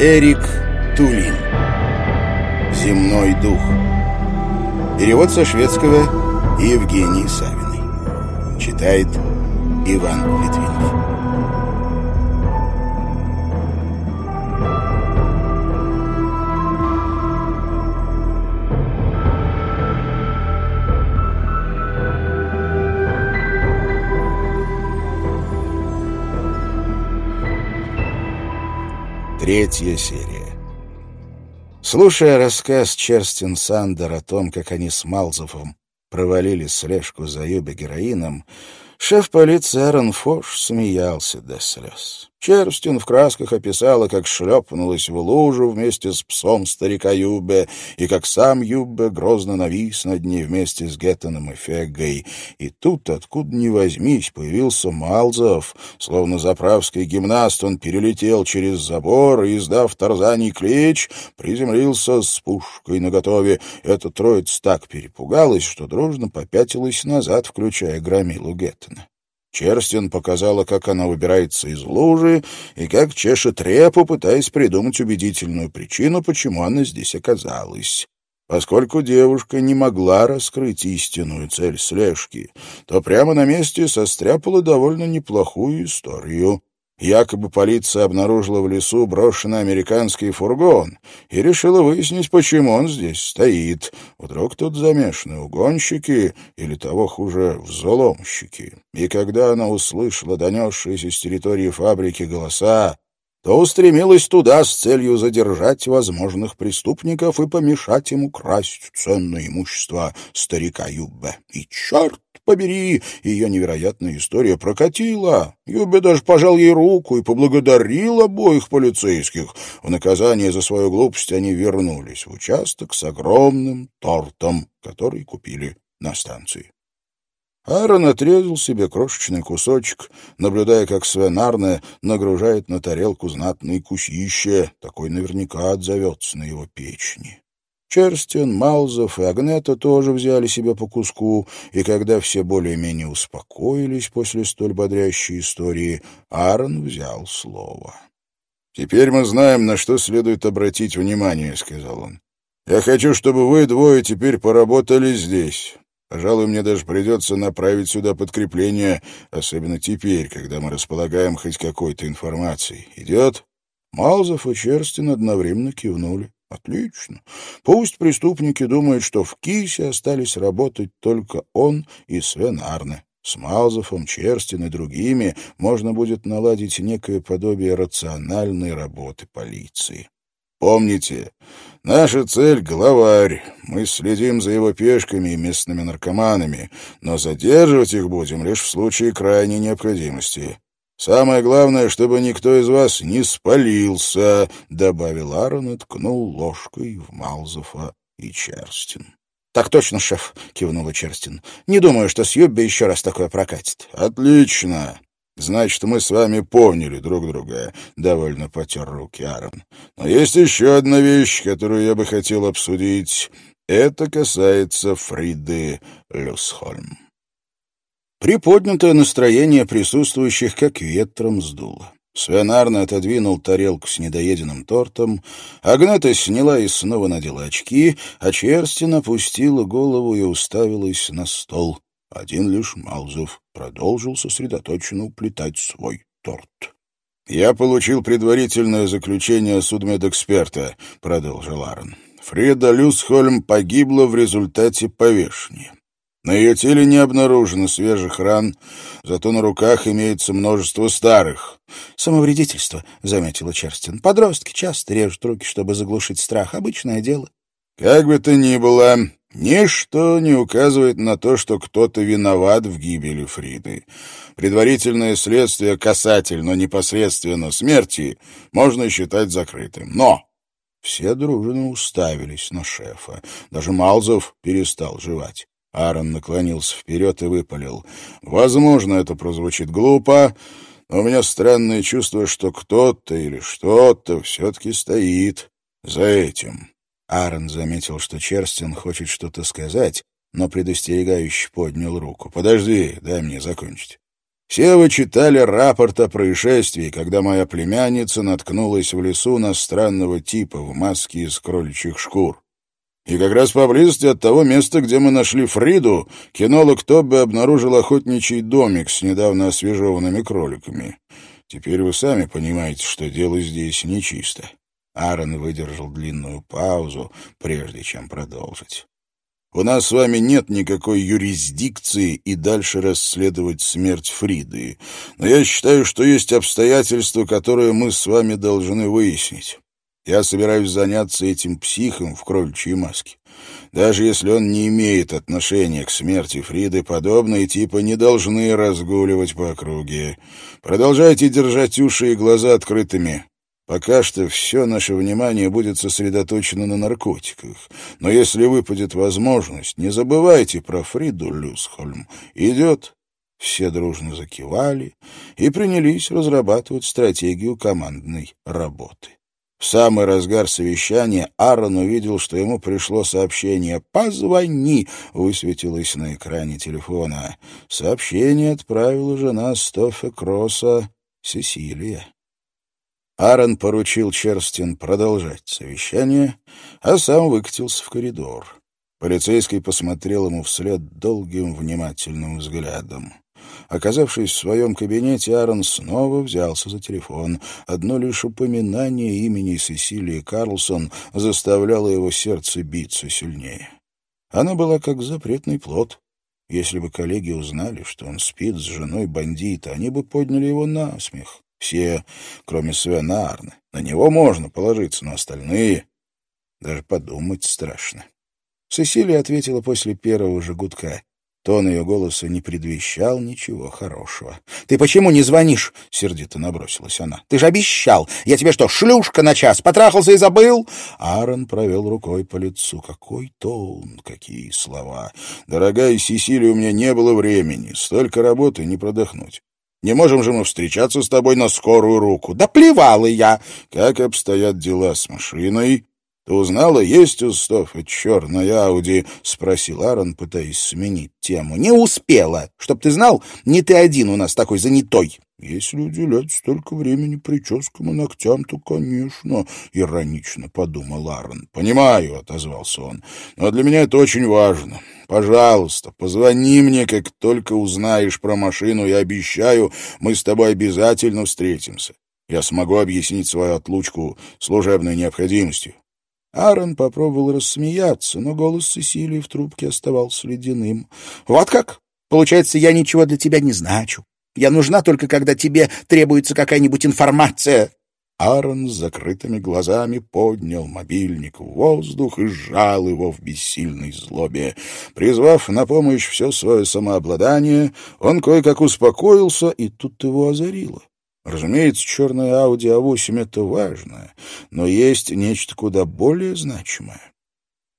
Эрик Тулин. «Земной дух» Перевод со шведского Евгений Савиной. Читает Иван Литвинов Третья серия. Слушая рассказ Черстин Сандер о том, как они с Малзовым провалили слежку за Юбе героином, шеф полиции Аарон Фош смеялся до слез. Черстин в красках описала, как шлепнулась в лужу вместе с псом старика Юбе, и как сам Юбе грозно навис над ней вместе с Геттоном и Феггой. И тут, откуда ни возьмись, появился Малзов. Словно заправский гимнаст, он перелетел через забор и, издав тарзаний клич, приземлился с пушкой наготове. Эта троица так перепугалась, что дружно попятилась назад, включая громилу Геттона. Черстин показала, как она выбирается из лужи и как чешет репу, пытаясь придумать убедительную причину, почему она здесь оказалась. Поскольку девушка не могла раскрыть истинную цель слежки, то прямо на месте состряпала довольно неплохую историю. Якобы полиция обнаружила в лесу брошенный американский фургон и решила выяснить, почему он здесь стоит. Вдруг тут замешаны угонщики или, того хуже, взломщики. И когда она услышала донесшиеся с территории фабрики голоса, то устремилась туда с целью задержать возможных преступников и помешать им украсть ценное имущество старика Юббе. И черт побери, ее невероятная история прокатила. Юбе даже пожал ей руку и поблагодарил обоих полицейских. В наказание за свою глупость они вернулись в участок с огромным тортом, который купили на станции. Аарон отрезал себе крошечный кусочек, наблюдая, как Свен нагружает на тарелку знатные кусище. Такой наверняка отзовется на его печени. Черстин, Малзов и Агнета тоже взяли себе по куску, и когда все более-менее успокоились после столь бодрящей истории, Аарон взял слово. «Теперь мы знаем, на что следует обратить внимание», — сказал он. «Я хочу, чтобы вы двое теперь поработали здесь. Пожалуй, мне даже придется направить сюда подкрепление, особенно теперь, когда мы располагаем хоть какой-то информацией. Идет?» Малзов и Черстин одновременно кивнули. Отлично. Пусть преступники думают, что в Кисе остались работать только он и Свен Арне. С Малзовым, Черстин и другими можно будет наладить некое подобие рациональной работы полиции. Помните, наша цель — главарь. Мы следим за его пешками и местными наркоманами, но задерживать их будем лишь в случае крайней необходимости. «Самое главное, чтобы никто из вас не спалился», — добавил Аарон и ткнул ложкой в Малзофа и Черстин. «Так точно, шеф», — кивнула Черстин. «Не думаю, что с еще раз такое прокатит». «Отлично. Значит, мы с вами поняли друг друга», — довольно потер руки Аарон. «Но есть еще одна вещь, которую я бы хотел обсудить. Это касается Фриды Люсхольм». Приподнятое настроение присутствующих как ветром сдуло. Свен отодвинул тарелку с недоеденным тортом, Агнета сняла и снова надела очки, а Черстин опустила голову и уставилась на стол. Один лишь Малзов продолжил сосредоточенно уплетать свой торт. «Я получил предварительное заключение судмедэксперта», — продолжил Аарон. «Фрида Люсхольм погибла в результате повешения. На ее теле не обнаружено свежих ран, зато на руках имеется множество старых. «Самовредительство», — заметила Черстин. «Подростки часто режут руки, чтобы заглушить страх. Обычное дело». «Как бы то ни было, ничто не указывает на то, что кто-то виноват в гибели Фриды. Предварительное следствие касательно непосредственно смерти можно считать закрытым. Но...» Все дружно уставились на шефа. Даже Малзов перестал жевать. Аарон наклонился вперед и выпалил. «Возможно, это прозвучит глупо, но у меня странное чувство, что кто-то или что-то все-таки стоит за этим». Аарон заметил, что Черстин хочет что-то сказать, но предостерегающе поднял руку. «Подожди, дай мне закончить. Все вы читали рапорт о происшествии, когда моя племянница наткнулась в лесу на странного типа в маске из кроличьих шкур. И как раз поблизости от того места, где мы нашли Фриду, кинолог Тобби обнаружил охотничий домик с недавно освежеванными кроликами. Теперь вы сами понимаете, что дело здесь нечисто. Аарон выдержал длинную паузу, прежде чем продолжить. У нас с вами нет никакой юрисдикции и дальше расследовать смерть Фриды. Но я считаю, что есть обстоятельства, которые мы с вами должны выяснить. Я собираюсь заняться этим психом в крольчьей маске. Даже если он не имеет отношения к смерти Фриды, подобные типы не должны разгуливать по округе. Продолжайте держать уши и глаза открытыми. Пока что все наше внимание будет сосредоточено на наркотиках. Но если выпадет возможность, не забывайте про Фриду Люсхольм. Идет. Все дружно закивали и принялись разрабатывать стратегию командной работы. В самый разгар совещания Аарон увидел, что ему пришло сообщение «Позвони!» высветилось на экране телефона. Сообщение отправила жена Стофе Кросса Сесилия. Аарон поручил Черстин продолжать совещание, а сам выкатился в коридор. Полицейский посмотрел ему вслед долгим внимательным взглядом. Оказавшись в своем кабинете, Аарон снова взялся за телефон. Одно лишь упоминание имени Сесилии Карлсон заставляло его сердце биться сильнее. Она была как запретный плод. Если бы коллеги узнали, что он спит с женой бандита, они бы подняли его на смех. Все, кроме Свена Арны. На него можно положиться, но остальные... Даже подумать страшно. Сесилия ответила после первого же гудка. Тон ее голоса не предвещал ничего хорошего. «Ты почему не звонишь?» — сердито набросилась она. «Ты же обещал! Я тебе что, шлюшка на час? Потрахался и забыл?» Аарон провел рукой по лицу. Какой тон, какие слова! «Дорогая Сесилия, у меня не было времени. Столько работы не продохнуть. Не можем же мы встречаться с тобой на скорую руку. Да плевала я. Как обстоят дела с машиной? Ты узнала, есть у Стофа черная Ауди? Спросил Аарон, пытаясь сменить тему. Не успела. Чтоб ты знал, не ты один у нас такой занятой. Если уделять столько времени прическам и ногтям, то, конечно, — иронично подумал Аарон. — Понимаю, — отозвался он, — но для меня это очень важно. Пожалуйста, позвони мне, как только узнаешь про машину, я обещаю, мы с тобой обязательно встретимся. Я смогу объяснить свою отлучку служебной необходимостью. Аарон попробовал рассмеяться, но голос Сесилии в трубке оставался ледяным. — Вот как? Получается, я ничего для тебя не значу. Я нужна только, когда тебе требуется какая-нибудь информация. Аарон с закрытыми глазами поднял мобильник в воздух и сжал его в бессильной злобе. Призвав на помощь все свое самообладание, он кое-как успокоился, и тут его озарило. Разумеется, черная Audi A8 — это важно, но есть нечто куда более значимое.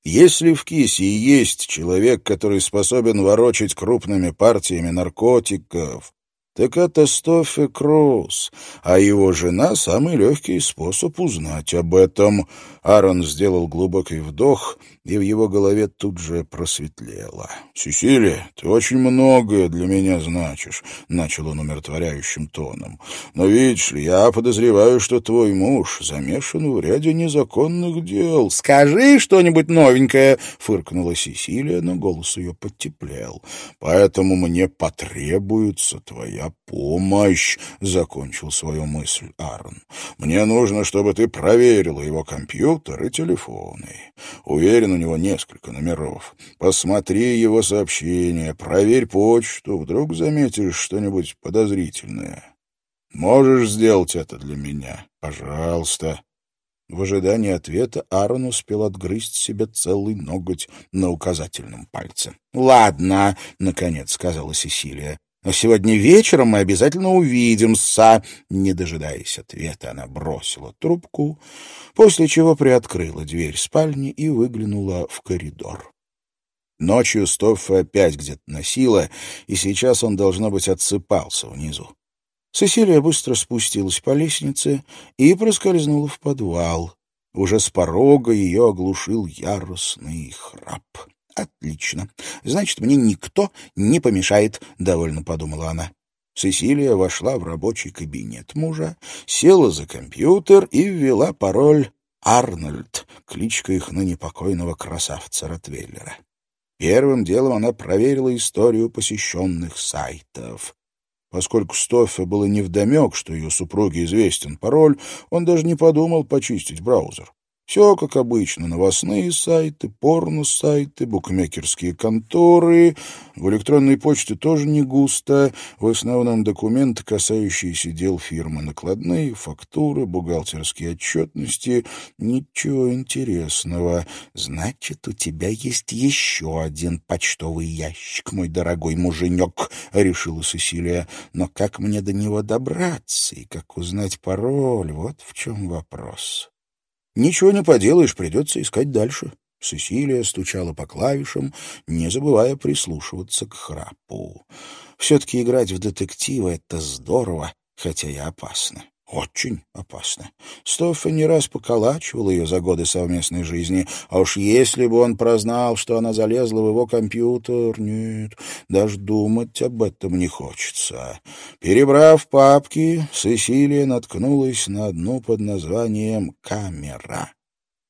Если в Кисе есть человек, который способен ворочать крупными партиями наркотиков, так это Стоффи Кроуз, а его жена — самый легкий способ узнать об этом. Аарон сделал глубокий вдох, и в его голове тут же просветлело. «Сесилия, ты очень многое для меня значишь», — начал он умиротворяющим тоном. «Но видишь ли, я подозреваю, что твой муж замешан в ряде незаконных дел». «Скажи что-нибудь новенькое», — фыркнула Сесилия, но голос ее подтеплел. «Поэтому мне потребуется твоя помощь», — закончил свою мысль Аарон. «Мне нужно, чтобы ты проверила его компьютер и телефоны. Уверен, у него несколько номеров. Посмотри его сообщения, проверь почту, вдруг заметишь что-нибудь подозрительное. Можешь сделать это для меня? Пожалуйста». В ожидании ответа Аарон успел отгрызть себе целый ноготь на указательном пальце. «Ладно», — наконец сказала Сесилия. Но сегодня вечером мы обязательно увидимся. Не дожидаясь ответа, она бросила трубку, после чего приоткрыла дверь спальни и выглянула в коридор. Ночью Стоффа опять где-то носила, и сейчас он, должно быть, отсыпался внизу. Сесилия быстро спустилась по лестнице и проскользнула в подвал. Уже с порога ее оглушил яростный храп. Отлично. Значит, мне никто не помешает, — довольно подумала она. Сесилия вошла в рабочий кабинет мужа, села за компьютер и ввела пароль «Арнольд», кличка их ныне покойного красавца Ротвейлера. Первым делом она проверила историю посещенных сайтов. Поскольку Стоффе было невдомек, что ее супруге известен пароль, он даже не подумал почистить браузер. Все как обычно. Новостные сайты, порно-сайты, букмекерские конторы. В электронной почте тоже не густо. В основном документы, касающиеся дел фирмы. Накладные, фактуры, бухгалтерские отчетности. Ничего интересного. Значит, у тебя есть еще один почтовый ящик, мой дорогой муженек, — решила Сесилия. Но как мне до него добраться и как узнать пароль? Вот в чем вопрос. Ничего не поделаешь, придется искать дальше. Сесилия стучала по клавишам, не забывая прислушиваться к храпу. Все-таки играть в детектива — это здорово, хотя и опасно. Очень опасно. Стоффа не раз поколачивал ее за годы совместной жизни, а уж если бы он прознал, что она залезла в его компьютер, нет, даже думать об этом не хочется. Перебрав папки, Сесилия наткнулась на одну под названием «Камера».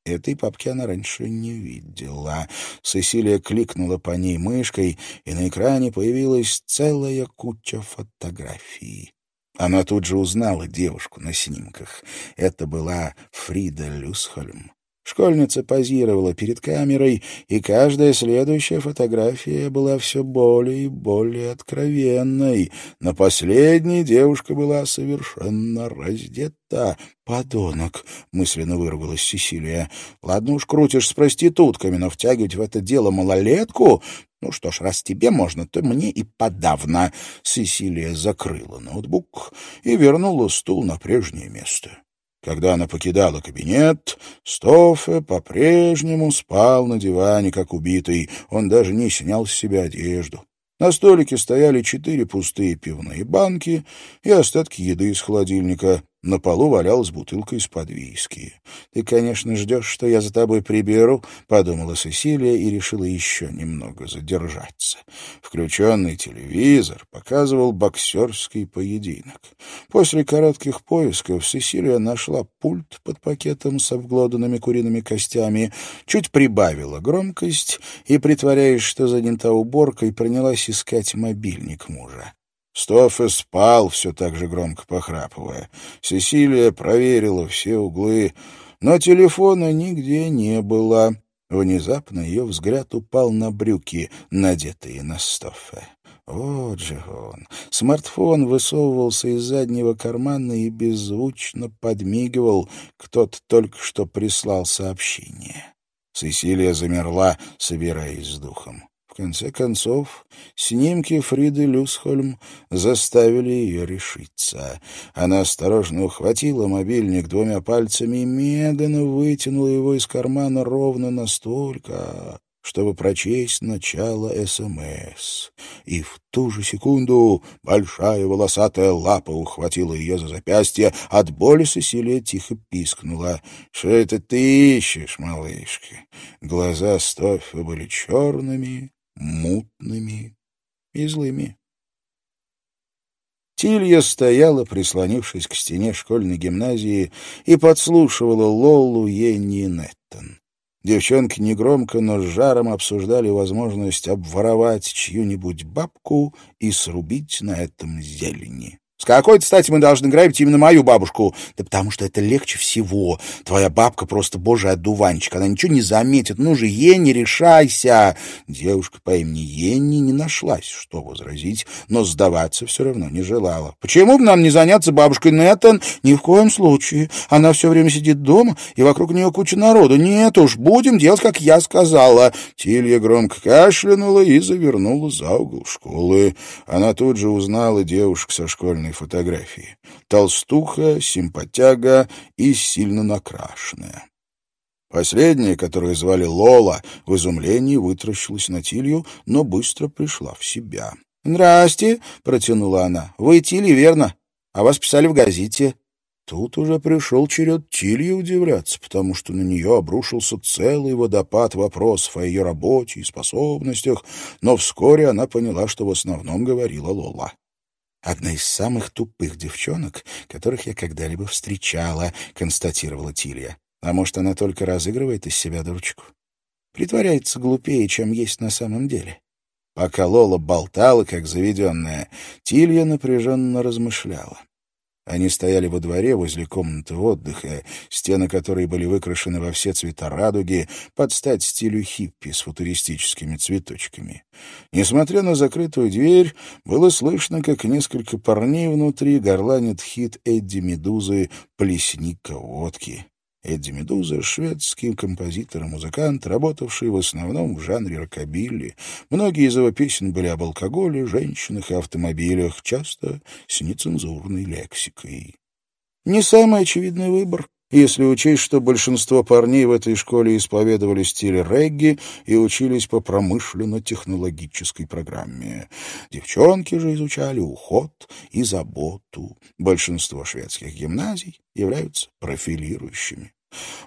Этой папки она раньше не видела. Сесилия кликнула по ней мышкой, и на экране появилась целая куча фотографий. Она тут же узнала девушку на снимках. Это была Фрида Люсхольм. Школьница позировала перед камерой, и каждая следующая фотография была все более и более откровенной. На последней девушка была совершенно раздета. «Подонок!» — мысленно выругалась Сесилия. «Ладно уж, крутишь с проститутками, но втягивать в это дело малолетку ну что ж, раз тебе можно, то мне и подавно. Сесилия закрыла ноутбук и вернула стул на прежнее место. Когда она покидала кабинет, Стофе по-прежнему спал на диване, как убитый. Он даже не снял с себя одежду. На столике стояли четыре пустые пивные банки и остатки еды из холодильника. На полу валялась бутылка из-под виски. «Ты, конечно, ждешь, что я за тобой приберу», — подумала Сесилия и решила еще немного задержаться. Включенный телевизор показывал боксерский поединок. После коротких поисков Сесилия нашла пульт под пакетом с обглоданными куриными костями, чуть прибавила громкость и, притворяясь, что занята уборкой, принялась искать мобильник мужа. Стоффе спал, все так же громко похрапывая. Сесилия проверила все углы, но телефона нигде не было. Внезапно ее взгляд упал на брюки, надетые на Стоффе. Вот же он. Смартфон высовывался из заднего кармана и беззвучно подмигивал. Кто-то только что прислал сообщение. Сесилия замерла, собираясь с духом конце концов, снимки Фриды Люсхольм заставили ее решиться. Она осторожно ухватила мобильник двумя пальцами и медленно вытянула его из кармана ровно настолько, чтобы прочесть начало СМС. И в ту же секунду большая волосатая лапа ухватила ее за запястье. От боли Сесилия тихо пискнула. — Что это ты ищешь, малышка? Глаза Стоффа были черными, мутными и злыми. Тилья стояла, прислонившись к стене школьной гимназии, и подслушивала Лолу, Йенни и Неттон. Девчонки негромко, но с жаром обсуждали возможность обворовать чью-нибудь бабку и срубить на этом зелени. С какой-то стати мы должны грабить именно мою бабушку? Да потому что это легче всего. Твоя бабка просто божий одуванчик. Она ничего не заметит. Ну же, Енни, решайся. Девушка по имени Енни не нашлась, что возразить, но сдаваться все равно не желала. Почему бы нам не заняться бабушкой Неттон? Ни в коем случае. Она все время сидит дома, и вокруг нее куча народу. Нет уж, будем делать, как я сказала. Тилья громко кашлянула и завернула за угол школы. Она тут же узнала девушку со школьной шикарной фотографии. Толстуха, симпатяга и сильно накрашенная. Последняя, которую звали Лола, в изумлении вытращилась на Тилью, но быстро пришла в себя. «Здрасте», — протянула она. «Вы Тилли, верно? А вас писали в газете». Тут уже пришел черед Тильи удивляться, потому что на нее обрушился целый водопад вопросов о ее работе и способностях, но вскоре она поняла, что в основном говорила Лола. «Одна из самых тупых девчонок, которых я когда-либо встречала», — констатировала Тилья. «А может, она только разыгрывает из себя дурочку? Притворяется глупее, чем есть на самом деле». Пока Лола болтала, как заведенная, Тилья напряженно размышляла. Они стояли во дворе возле комнаты отдыха, стены которой были выкрашены во все цвета радуги, под стать стилю хиппи с футуристическими цветочками. Несмотря на закрытую дверь, было слышно, как несколько парней внутри горланит хит Эдди Медузы «Плесника водки». Эдди Медуза — шведский композитор и музыкант, работавший в основном в жанре рокобилли. Многие из его песен были об алкоголе, женщинах и автомобилях, часто с нецензурной лексикой. Не самый очевидный выбор, если учесть, что большинство парней в этой школе исповедовали стиль регги и учились по промышленно-технологической программе. Девчонки же изучали уход и заботу. Большинство шведских гимназий являются профилирующими.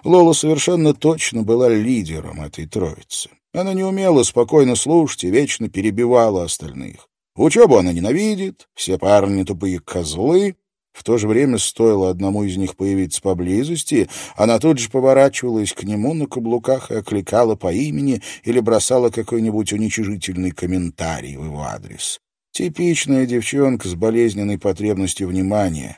Лола совершенно точно была лидером этой троицы. Она не умела спокойно слушать и вечно перебивала остальных. Учебу она ненавидит, все парни тупые козлы, в то же время стоило одному из них появиться поблизости, она тут же поворачивалась к нему на каблуках и окликала по имени или бросала какой-нибудь уничижительный комментарий в его адрес. Типичная девчонка с болезненной потребностью внимания.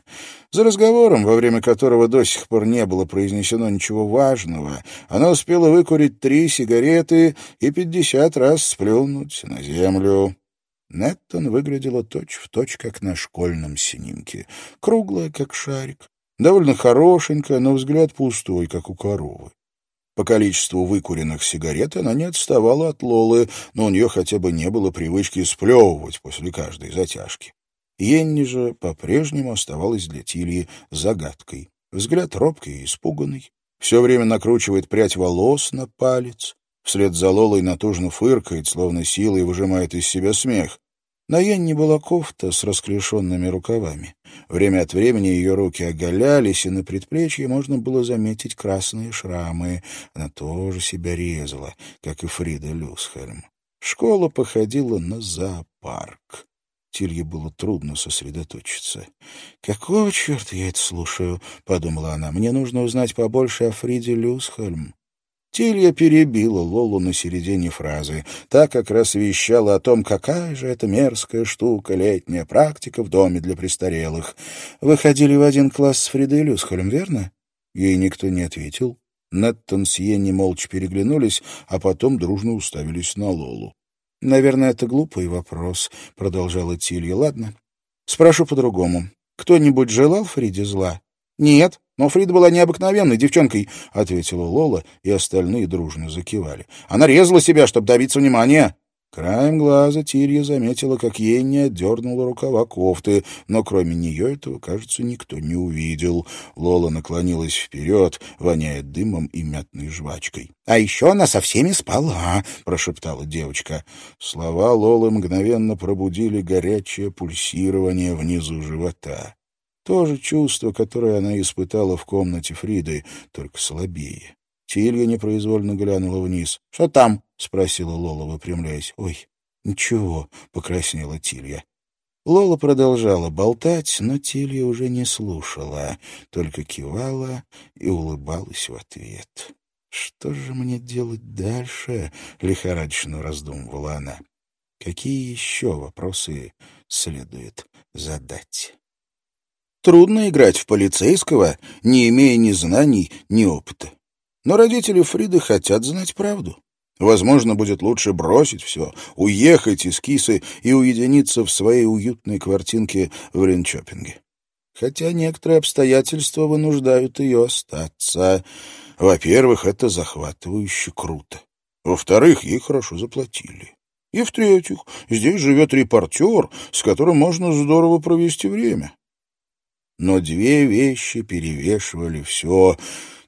За разговором, во время которого до сих пор не было произнесено ничего важного, она успела выкурить три сигареты и пятьдесят раз сплюнуть на землю. Неттон выглядела точь-в-точь, точь, как на школьном снимке. Круглая, как шарик. Довольно хорошенькая, но взгляд пустой, как у коровы. По количеству выкуренных сигарет она не отставала от Лолы, но у нее хотя бы не было привычки сплевывать после каждой затяжки. Енни же по-прежнему оставалась для Тильи загадкой. Взгляд робкий и испуганный. Все время накручивает прядь волос на палец. Вслед за Лолой натужно фыркает, словно силой выжимает из себя смех. На Янне была кофта с расклешенными рукавами. Время от времени ее руки оголялись, и на предплечье можно было заметить красные шрамы. Она тоже себя резала, как и Фрида Люсхельм. Школа походила на зоопарк. Тилье было трудно сосредоточиться. «Какого черта я это слушаю?» — подумала она. «Мне нужно узнать побольше о Фриде Люсхельм». Тилья перебила Лолу на середине фразы. Та как раз вещала о том, какая же это мерзкая штука, летняя практика в доме для престарелых. Вы ходили в один класс с Фридой Люсхолем, верно? Ей никто не ответил. Неттон с Йенни молча переглянулись, а потом дружно уставились на Лолу. «Наверное, это глупый вопрос», — продолжала Тилья. «Ладно. Спрошу по-другому. Кто-нибудь желал Фриде зла?» «Нет», но Фрида была необыкновенной девчонкой, — ответила Лола, и остальные дружно закивали. Она резала себя, чтобы добиться внимания. Краем глаза Тирья заметила, как Енни отдернула рукава кофты, но кроме нее этого, кажется, никто не увидел. Лола наклонилась вперед, воняя дымом и мятной жвачкой. — А еще она со всеми спала, — прошептала девочка. Слова Лолы мгновенно пробудили горячее пульсирование внизу живота. То же чувство, которое она испытала в комнате Фриды, только слабее. Тилья непроизвольно глянула вниз. — Что там? — спросила Лола, выпрямляясь. — Ой, ничего, — покраснела Тилья. Лола продолжала болтать, но Тилья уже не слушала, только кивала и улыбалась в ответ. «Что же мне делать дальше?» — лихорадочно раздумывала она. «Какие еще вопросы следует задать?» Трудно играть в полицейского, не имея ни знаний, ни опыта. Но родители Фриды хотят знать правду. Возможно, будет лучше бросить все, уехать из Кисы и уединиться в своей уютной квартирке в Ренчопинге. Хотя некоторые обстоятельства вынуждают ее остаться. Во-первых, это захватывающе круто. Во-вторых, ей хорошо заплатили. И в-третьих, здесь живет репортер, с которым можно здорово провести время. Но две вещи перевешивали все.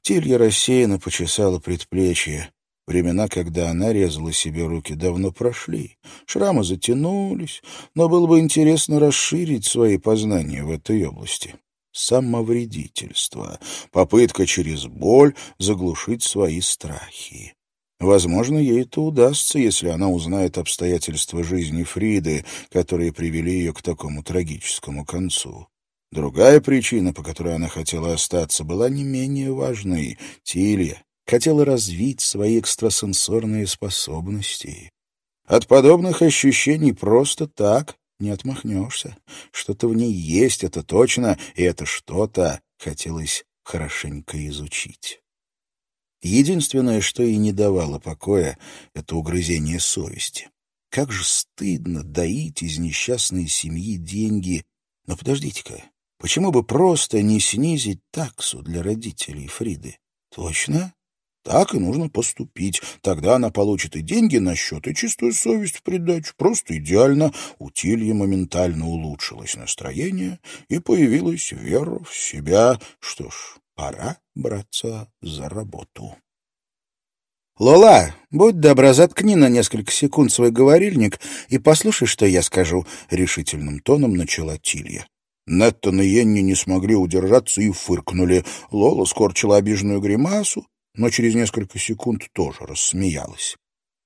Тилья рассеянно почесала предплечье. Времена, когда она резала себе руки, давно прошли. Шрамы затянулись, но было бы интересно расширить свои познания в этой области. Самовредительство, попытка через боль заглушить свои страхи. Возможно, ей это удастся, если она узнает обстоятельства жизни Фриды, которые привели ее к такому трагическому концу. Другая причина, по которой она хотела остаться, была не менее важной. Тилья хотела развить свои экстрасенсорные способности. От подобных ощущений просто так не отмахнешься. Что-то в ней есть, это точно, и это что-то хотелось хорошенько изучить. Единственное, что ей не давало покоя, — это угрызение совести. Как же стыдно доить из несчастной семьи деньги. Но подождите-ка, почему бы просто не снизить таксу для родителей Фриды? Точно? Так и нужно поступить. Тогда она получит и деньги на счет, и чистую совесть в придачу. Просто идеально. У Тильи моментально улучшилось настроение, и появилась вера в себя. Что ж, пора браться за работу. «Лола, будь добра, заткни на несколько секунд свой говорильник и послушай, что я скажу», — решительным тоном начала Тилья. Неттон и Йенни не смогли удержаться и фыркнули. Лола скорчила обиженную гримасу, но через несколько секунд тоже рассмеялась.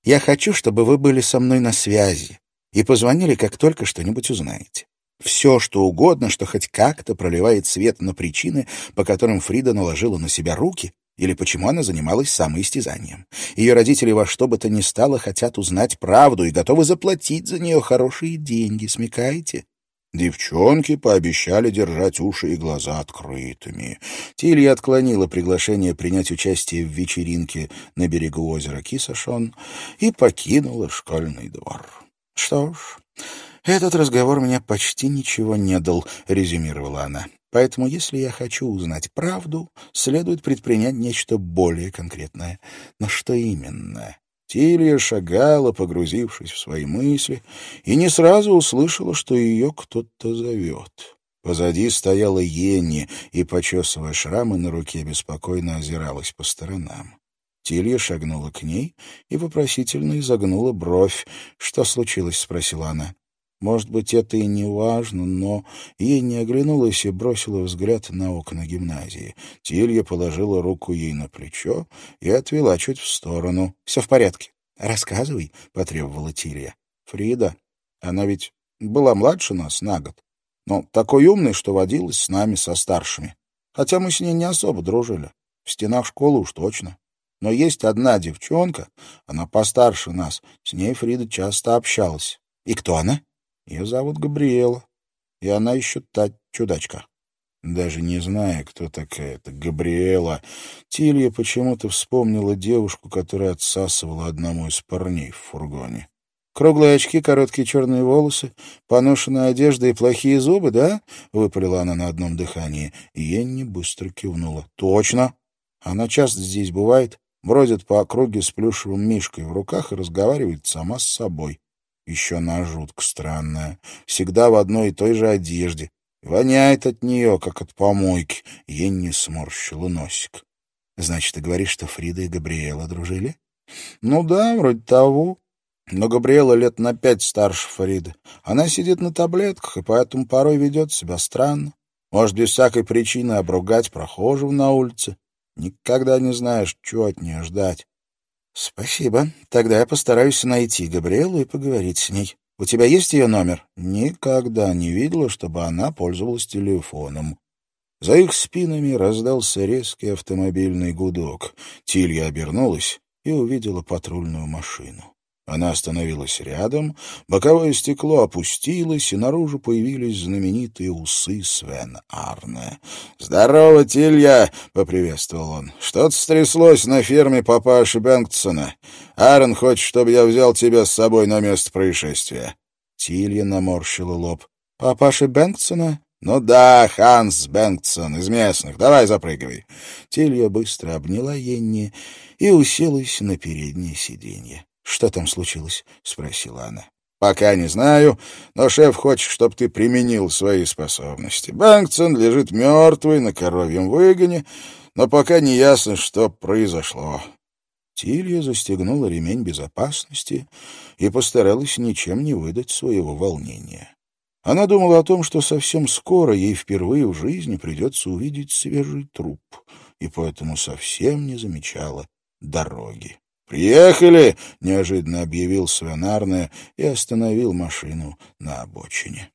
«Я хочу, чтобы вы были со мной на связи и позвонили, как только что-нибудь узнаете. Все, что угодно, что хоть как-то проливает свет на причины, по которым Фрида наложила на себя руки, или почему она занималась самоистязанием. Ее родители во что бы то ни стало хотят узнать правду и готовы заплатить за нее хорошие деньги, смекаете? Девчонки пообещали держать уши и глаза открытыми. Тилья отклонила приглашение принять участие в вечеринке на берегу озера Кисашон и покинула школьный двор. Что ж, «Этот разговор мне почти ничего не дал», — резюмировала она. «Поэтому, если я хочу узнать правду, следует предпринять нечто более конкретное. Но что именно?» Тилья шагала, погрузившись в свои мысли, и не сразу услышала, что ее кто-то зовет. Позади стояла Йенни и, почесывая шрамы на руке, беспокойно озиралась по сторонам. Тилья шагнула к ней и вопросительно изогнула бровь. «Что случилось?» — спросила она. Может быть, это и не важно, но ей не оглянулась и бросила взгляд на окна гимназии. Тилья положила руку ей на плечо и отвела чуть в сторону. — Все в порядке. — Рассказывай, — потребовала Тилья. — Фрида. Она ведь была младше нас на год, но такой умный, что водилась с нами, со старшими. Хотя мы с ней не особо дружили. В стенах школы уж точно. Но есть одна девчонка, она постарше нас, с ней Фрида часто общалась. — И кто она? Ее зовут Габриэла, и она еще та чудачка. Даже не зная, кто такая эта Габриэла, Тилья почему-то вспомнила девушку, которая отсасывала одному из парней в фургоне. «Круглые очки, короткие черные волосы, поношенная одежда и плохие зубы, да?» — выпалила она на одном дыхании. Енни быстро кивнула. «Точно! Она часто здесь бывает, бродит по округе с плюшевым мишкой в руках и разговаривает сама с собой. Еще она жутко странная. Всегда в одной и той же одежде. Воняет от нее, как от помойки. Ей не сморщила носик. Значит, ты говоришь, что Фрида и Габриэла дружили? Ну да, вроде того. Но Габриэла лет на пять старше Фриды. Она сидит на таблетках, и поэтому порой ведет себя странно. Может, без всякой причины обругать прохожего на улице. Никогда не знаешь, чего от нее ждать. «Спасибо. Тогда я постараюсь найти Габриэлу и поговорить с ней. У тебя есть ее номер?» Никогда не видела, чтобы она пользовалась телефоном. За их спинами раздался резкий автомобильный гудок. Тилья обернулась и увидела патрульную машину. Она остановилась рядом, боковое стекло опустилось, и наружу появились знаменитые усы Свен Арне. «Здорово, Тилья!» — поприветствовал он. «Что-то стряслось на ферме папаши Бэнксона. Аарон хочет, чтобы я взял тебя с собой на место происшествия». Тилья наморщила лоб. «Папаши Бэнксона?» «Ну да, Ханс Бэнксон, из местных. Давай запрыгивай». Тилья быстро обняла Енни и уселась на переднее сиденье. «Что там случилось?» — спросила она. «Пока не знаю, но шеф хочет, чтобы ты применил свои способности. Бэнксон лежит мертвый на коровьем выгоне, но пока не ясно, что произошло». Тилья застегнула ремень безопасности и постаралась ничем не выдать своего волнения. Она думала о том, что совсем скоро ей впервые в жизни придется увидеть свежий труп, и поэтому совсем не замечала дороги. «Приехали!» — неожиданно объявил Свенарне и остановил машину на обочине.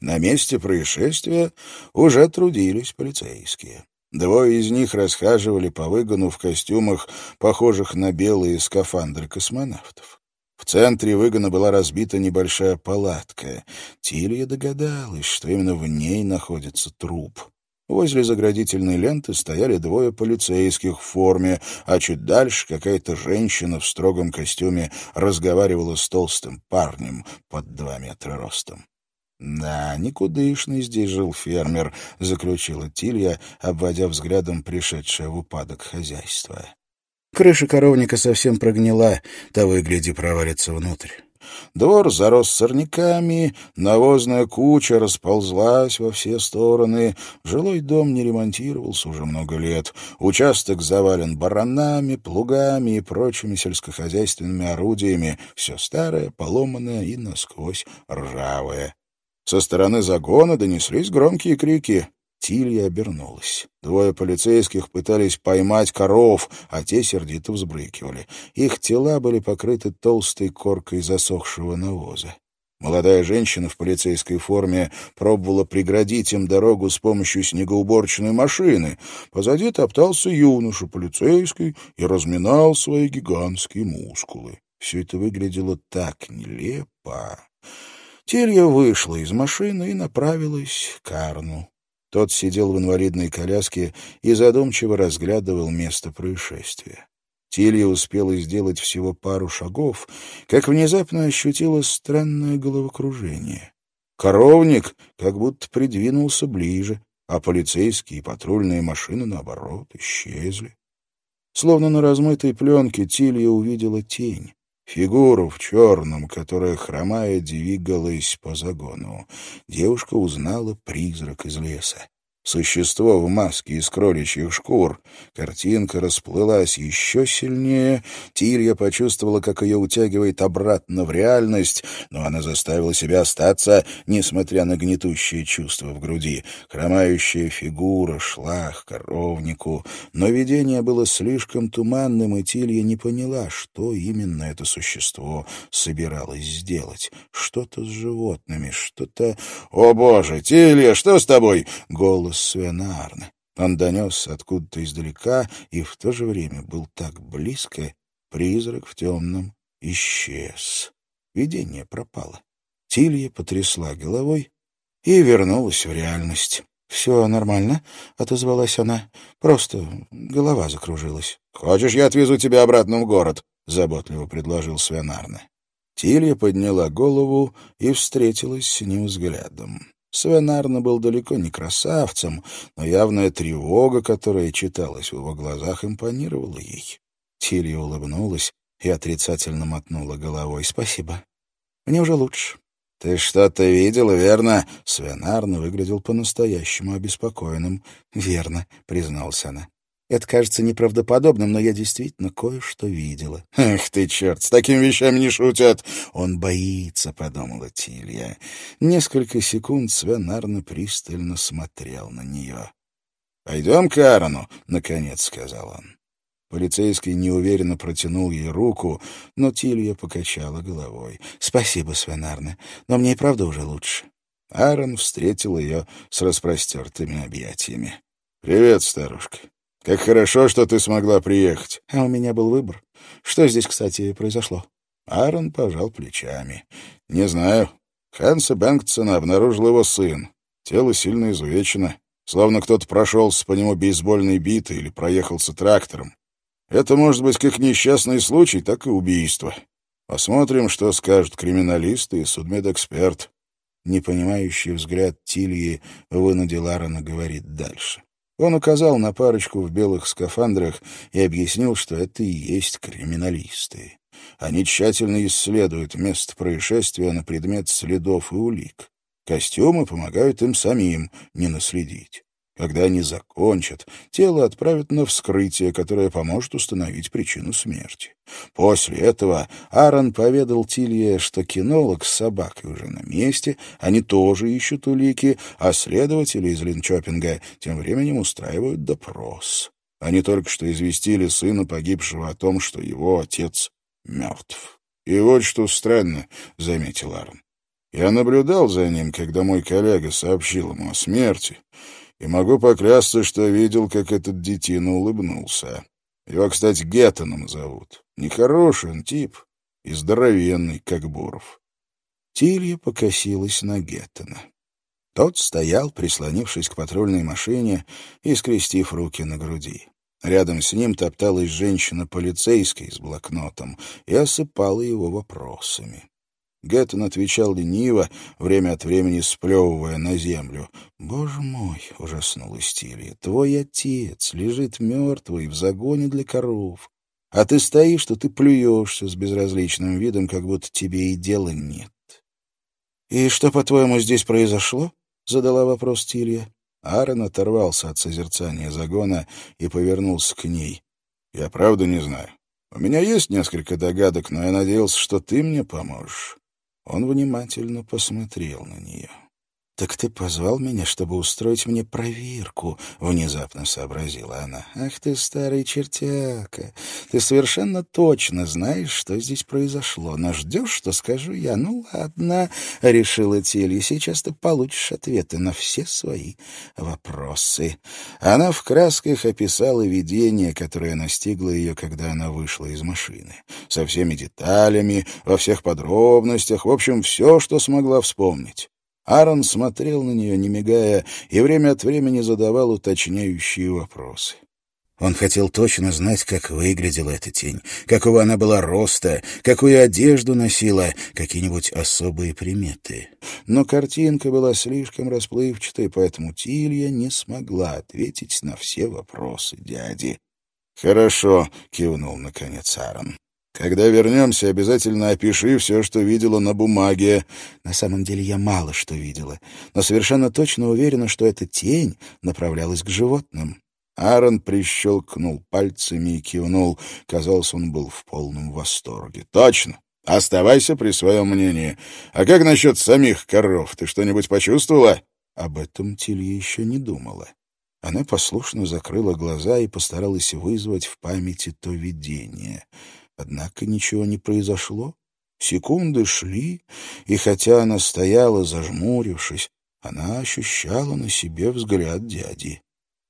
На месте происшествия уже трудились полицейские. Двое из них расхаживали по выгону в костюмах, похожих на белые скафандры космонавтов. В центре выгона была разбита небольшая палатка. Тилья догадалась, что именно в ней находится труп. Возле заградительной ленты стояли двое полицейских в форме, а чуть дальше какая-то женщина в строгом костюме разговаривала с толстым парнем под два метра ростом. «Да, никудышный здесь жил фермер», — заключила Тилья, обводя взглядом пришедшее в упадок хозяйство. Крыша коровника совсем прогнила, того и гляди провалится внутрь. Двор зарос сорняками, навозная куча расползлась во все стороны. Жилой дом не ремонтировался уже много лет. Участок завален баранами, плугами и прочими сельскохозяйственными орудиями. Все старое, поломанное и насквозь ржавое. Со стороны загона донеслись громкие крики. Тилья обернулась. Двое полицейских пытались поймать коров, а те сердито взбрыкивали. Их тела были покрыты толстой коркой засохшего навоза. Молодая женщина в полицейской форме пробовала преградить им дорогу с помощью снегоуборочной машины. Позади топтался юноша полицейский и разминал свои гигантские мускулы. Все это выглядело так нелепо. Телья вышла из машины и направилась к Арну. Тот сидел в инвалидной коляске и задумчиво разглядывал место происшествия. Тилья успела сделать всего пару шагов, как внезапно ощутила странное головокружение. Коровник как будто придвинулся ближе, а полицейские и патрульные машины, наоборот, исчезли. Словно на размытой пленке Тилья увидела тень. Фигуру в черном, которая, хромая, двигалась по загону. Девушка узнала призрак из леса. Существо в маске из кроличьих шкур. Картинка расплылась еще сильнее. Тилья почувствовала, как ее утягивает обратно в реальность, но она заставила себя остаться, несмотря на гнетущее чувство в груди. Хромающая фигура шла к коровнику, но видение было слишком туманным, и Тилья не поняла, что именно это существо собиралось сделать. Что-то с животными, что-то... «О, боже! Тилья, что с тобой?» Голос голос Свена Он донесся откуда-то издалека и в то же время был так близко, призрак в темном исчез. Видение пропало. Тилья потрясла головой и вернулась в реальность. «Все нормально», — отозвалась она. «Просто голова закружилась». «Хочешь, я отвезу тебя обратно в город?» — заботливо предложил Свенарне. Тилья подняла голову и встретилась с ним взглядом. Свен был далеко не красавцем, но явная тревога, которая читалась в его глазах, импонировала ей. Тилья улыбнулась и отрицательно мотнула головой. «Спасибо. Мне уже лучше». «Ты что-то видела, верно?» Свен выглядел по-настоящему обеспокоенным. «Верно», — призналась она. Это кажется неправдоподобным, но я действительно кое-что видела. «Эх ты, черт, с такими вещами не шутят!» «Он боится», — подумала Тилья. Несколько секунд Свен Арне пристально смотрел на нее. «Пойдем к Аарону», — наконец сказал он. Полицейский неуверенно протянул ей руку, но Тилья покачала головой. «Спасибо, Свенарне, но мне и правда уже лучше». Аарон встретил ее с распростертыми объятиями. «Привет, старушка. Как хорошо, что ты смогла приехать. А у меня был выбор. Что здесь, кстати, произошло? Аарон пожал плечами. Не знаю. Ханса Бэнктсона обнаружил его сын. Тело сильно изувечено. Словно кто-то прошелся по нему бейсбольной битой или проехался трактором. Это может быть как несчастный случай, так и убийство. Посмотрим, что скажут криминалисты и судмедэксперт. Непонимающий взгляд Тильи вынудил Аарона говорить дальше. Он указал на парочку в белых скафандрах и объяснил, что это и есть криминалисты. Они тщательно исследуют место происшествия на предмет следов и улик. Костюмы помогают им самим не наследить. Когда они закончат, тело отправят на вскрытие, которое поможет установить причину смерти. После этого Аарон поведал Тилье, что кинолог с собакой уже на месте, они тоже ищут улики, а следователи из Линчопинга тем временем устраивают допрос. Они только что известили сына погибшего о том, что его отец мертв. «И вот что странно», — заметил Аарон. «Я наблюдал за ним, когда мой коллега сообщил ему о смерти, и могу поклясться, что видел, как этот детина улыбнулся. Его, кстати, Геттоном зовут. Нехороший он тип и здоровенный, как Буров». Тилья покосилась на Геттона. Тот стоял, прислонившись к патрульной машине и скрестив руки на груди. Рядом с ним топталась женщина-полицейская с блокнотом и осыпала его вопросами. Гэттон отвечал лениво, время от времени сплевывая на землю. «Боже мой!» — ужаснулась Тилья. «Твой отец лежит мертвый в загоне для коров, а ты стоишь, что ты плюешься с безразличным видом, как будто тебе и дела нет». «И что, по-твоему, здесь произошло?» — задала вопрос Тилья. Аарон оторвался от созерцания загона и повернулся к ней. «Я правда не знаю. У меня есть несколько догадок, но я надеялся, что ты мне поможешь». Он внимательно посмотрел на нее. «Так ты позвал меня, чтобы устроить мне проверку», — внезапно сообразила она. «Ах ты, старый чертяка! Ты совершенно точно знаешь, что здесь произошло, но ждешь, что скажу я. Ну, ладно», — решила Тилья, — «сейчас ты получишь ответы на все свои вопросы». Она в красках описала видение, которое настигло ее, когда она вышла из машины. Со всеми деталями, во всех подробностях, в общем, все, что смогла вспомнить. Аарон смотрел на нее, не мигая, и время от времени задавал уточняющие вопросы. Он хотел точно знать, как выглядела эта тень, какого она была роста, какую одежду носила, какие-нибудь особые приметы. Но картинка была слишком расплывчатой, поэтому Тилья не смогла ответить на все вопросы дяди. «Хорошо», — кивнул наконец Аарон. Когда вернемся, обязательно опиши все, что видела на бумаге. На самом деле я мало что видела, но совершенно точно уверена, что эта тень направлялась к животным. Аарон прищелкнул пальцами и кивнул. Казалось, он был в полном восторге. «Точно! Оставайся при своем мнении. А как насчет самих коров? Ты что-нибудь почувствовала?» Об этом Тилья еще не думала. Она послушно закрыла глаза и постаралась вызвать в памяти то видение — Однако ничего не произошло. Секунды шли, и хотя она стояла, зажмурившись, она ощущала на себе взгляд дяди.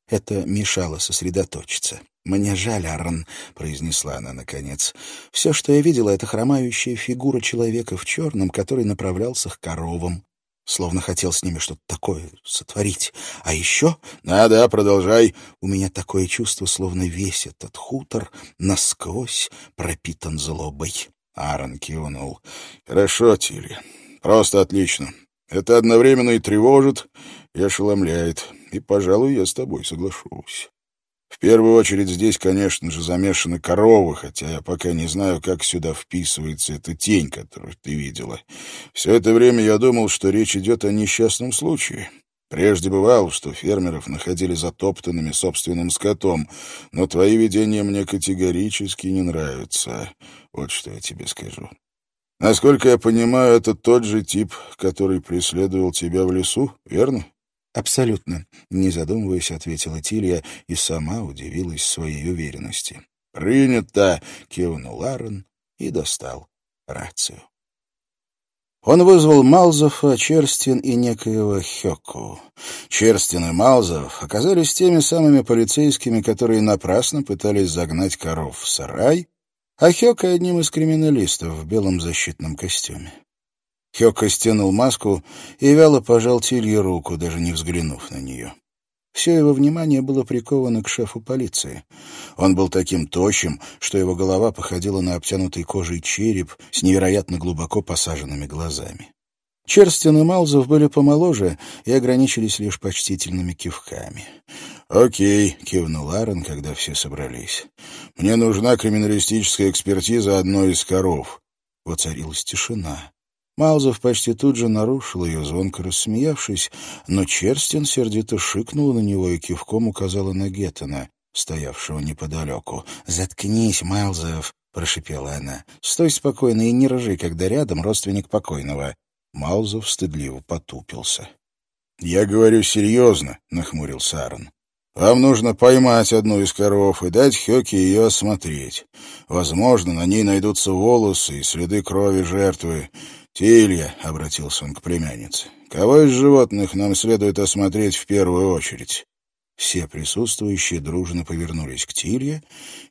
Это мешало сосредоточиться. «Мне жаль, Арн», — произнесла она наконец. «Все, что я видела, — это хромающая фигура человека в черном, который направлялся к коровам. Словно хотел с ними что-то такое сотворить. А еще... Да-да, продолжай. У меня такое чувство, словно весь этот хутор насквозь пропитан злобой. Аарон кивнул. Хорошо, Тилли. Просто отлично. Это одновременно и тревожит, и ошеломляет. И, пожалуй, я с тобой соглашусь. В первую очередь здесь, конечно же, замешаны коровы, хотя я пока не знаю, как сюда вписывается эта тень, которую ты видела. Все это время я думал, что речь идет о несчастном случае. Прежде бывало, что фермеров находили затоптанными собственным скотом, но твои видения мне категорически не нравятся. Вот что я тебе скажу. Насколько я понимаю, это тот же тип, который преследовал тебя в лесу, верно? «Абсолютно», — не задумываясь, ответила Тилья и сама удивилась своей уверенности. «Принято!» — кивнул Аарон и достал рацию. Он вызвал Малзова, Черстин и некоего Хёку. Черстин и Малзов оказались теми самыми полицейскими, которые напрасно пытались загнать коров в сарай, а Хёка — одним из криминалистов в белом защитном костюме. Хёка стянул маску и вяло пожал Тилье руку, даже не взглянув на нее. Все его внимание было приковано к шефу полиции. Он был таким тощим, что его голова походила на обтянутый кожей череп с невероятно глубоко посаженными глазами. Черстин и Малзов были помоложе и ограничились лишь почтительными кивками. «Окей», — кивнул Аарон, когда все собрались. «Мне нужна криминалистическая экспертиза одной из коров». Воцарилась тишина. Маузов почти тут же нарушил ее, звонко рассмеявшись, но Черстин сердито шикнула на него и кивком указала на Геттона, стоявшего неподалеку. «Заткнись, Маузов!» — прошипела она. «Стой спокойно и не ржи, когда рядом родственник покойного». Маузов стыдливо потупился. «Я говорю серьезно», — нахмурился Аарон. Вам нужно поймать одну из коров и дать Хёке ее осмотреть. Возможно, на ней найдутся волосы и следы крови жертвы. «Тилья», — обратился он к племяннице, — «кого из животных нам следует осмотреть в первую очередь?» Все присутствующие дружно повернулись к Тилье,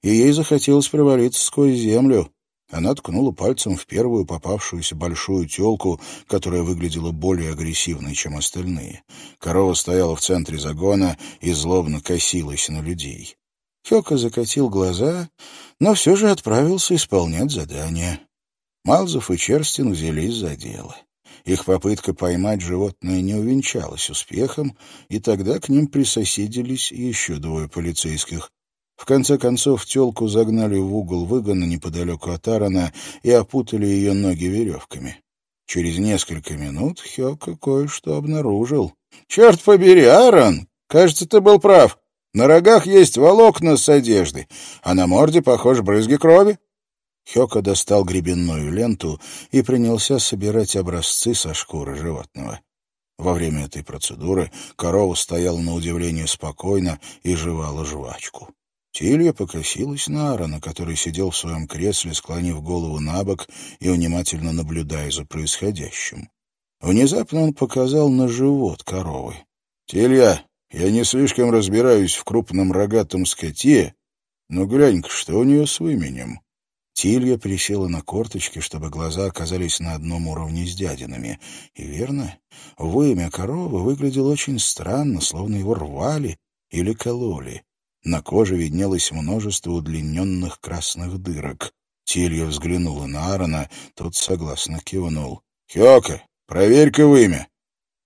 и ей захотелось провалиться сквозь землю. Она ткнула пальцем в первую попавшуюся большую телку, которая выглядела более агрессивной, чем остальные. Корова стояла в центре загона и злобно косилась на людей. Хёка закатил глаза, но все же отправился исполнять задание. Малзов и Черстин взялись за дело. Их попытка поймать животное не увенчалась успехом, и тогда к ним присоседились еще двое полицейских. В конце концов, телку загнали в угол выгона неподалеку от Арана и опутали ее ноги веревками. Через несколько минут Хёка кое-что обнаружил. «Черт побери, Аарон! Кажется, ты был прав. На рогах есть волокна с одежды, а на морде, похож, брызги крови». Хёка достал гребенную ленту и принялся собирать образцы со шкуры животного. Во время этой процедуры корова стояла на удивление спокойно и жевала жвачку. Тилья покосилась на Аарона, который сидел в своем кресле, склонив голову на бок и внимательно наблюдая за происходящим. Внезапно он показал на живот коровы. «Тилья, я не слишком разбираюсь в крупном рогатом скоте, но глянь-ка, что у нее с выменем». Тилья присела на корточки, чтобы глаза оказались на одном уровне с дядинами. И верно, вымя коровы выглядело очень странно, словно его рвали или кололи. На коже виднелось множество удлиненных красных дырок. Тилья взглянула на Аарона, тот согласно кивнул. «Хёка, проверь-ка вымя!»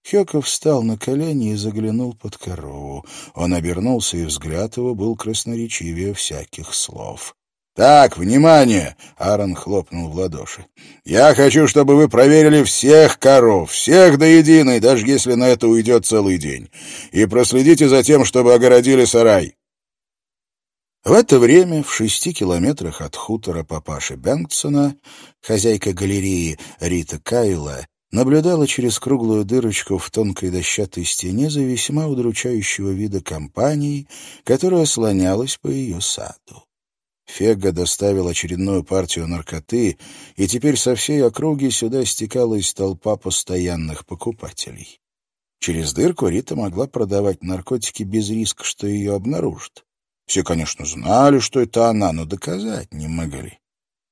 Хёка встал на колени и заглянул под корову. Он обернулся, и взгляд его был красноречивее всяких слов. «Так, внимание!» — Аарон хлопнул в ладоши. «Я хочу, чтобы вы проверили всех коров, всех до единой, даже если на это уйдет целый день. И проследите за тем, чтобы огородили сарай. В это время в шести километрах от хутора папаши Бенгтсона хозяйка галереи Рита Кайла наблюдала через круглую дырочку в тонкой дощатой стене за весьма удручающего вида компанией, которая слонялась по ее саду. Фега доставил очередную партию наркоты, и теперь со всей округи сюда стекалась толпа постоянных покупателей. Через дырку Рита могла продавать наркотики без риска, что ее обнаружат. Все, конечно, знали, что это она, но доказать не могли.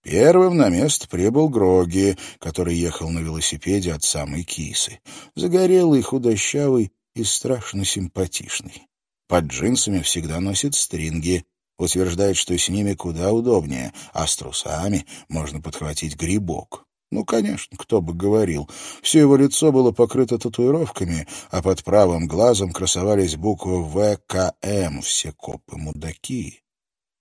Первым на место прибыл Гроги, который ехал на велосипеде от самой кисы. Загорелый, худощавый и страшно симпатичный. Под джинсами всегда носит стринги. Утверждает, что с ними куда удобнее, а с трусами можно подхватить грибок. Ну, конечно, кто бы говорил. Все его лицо было покрыто татуировками, а под правым глазом красовались буквы ВКМ, все копы-мудаки.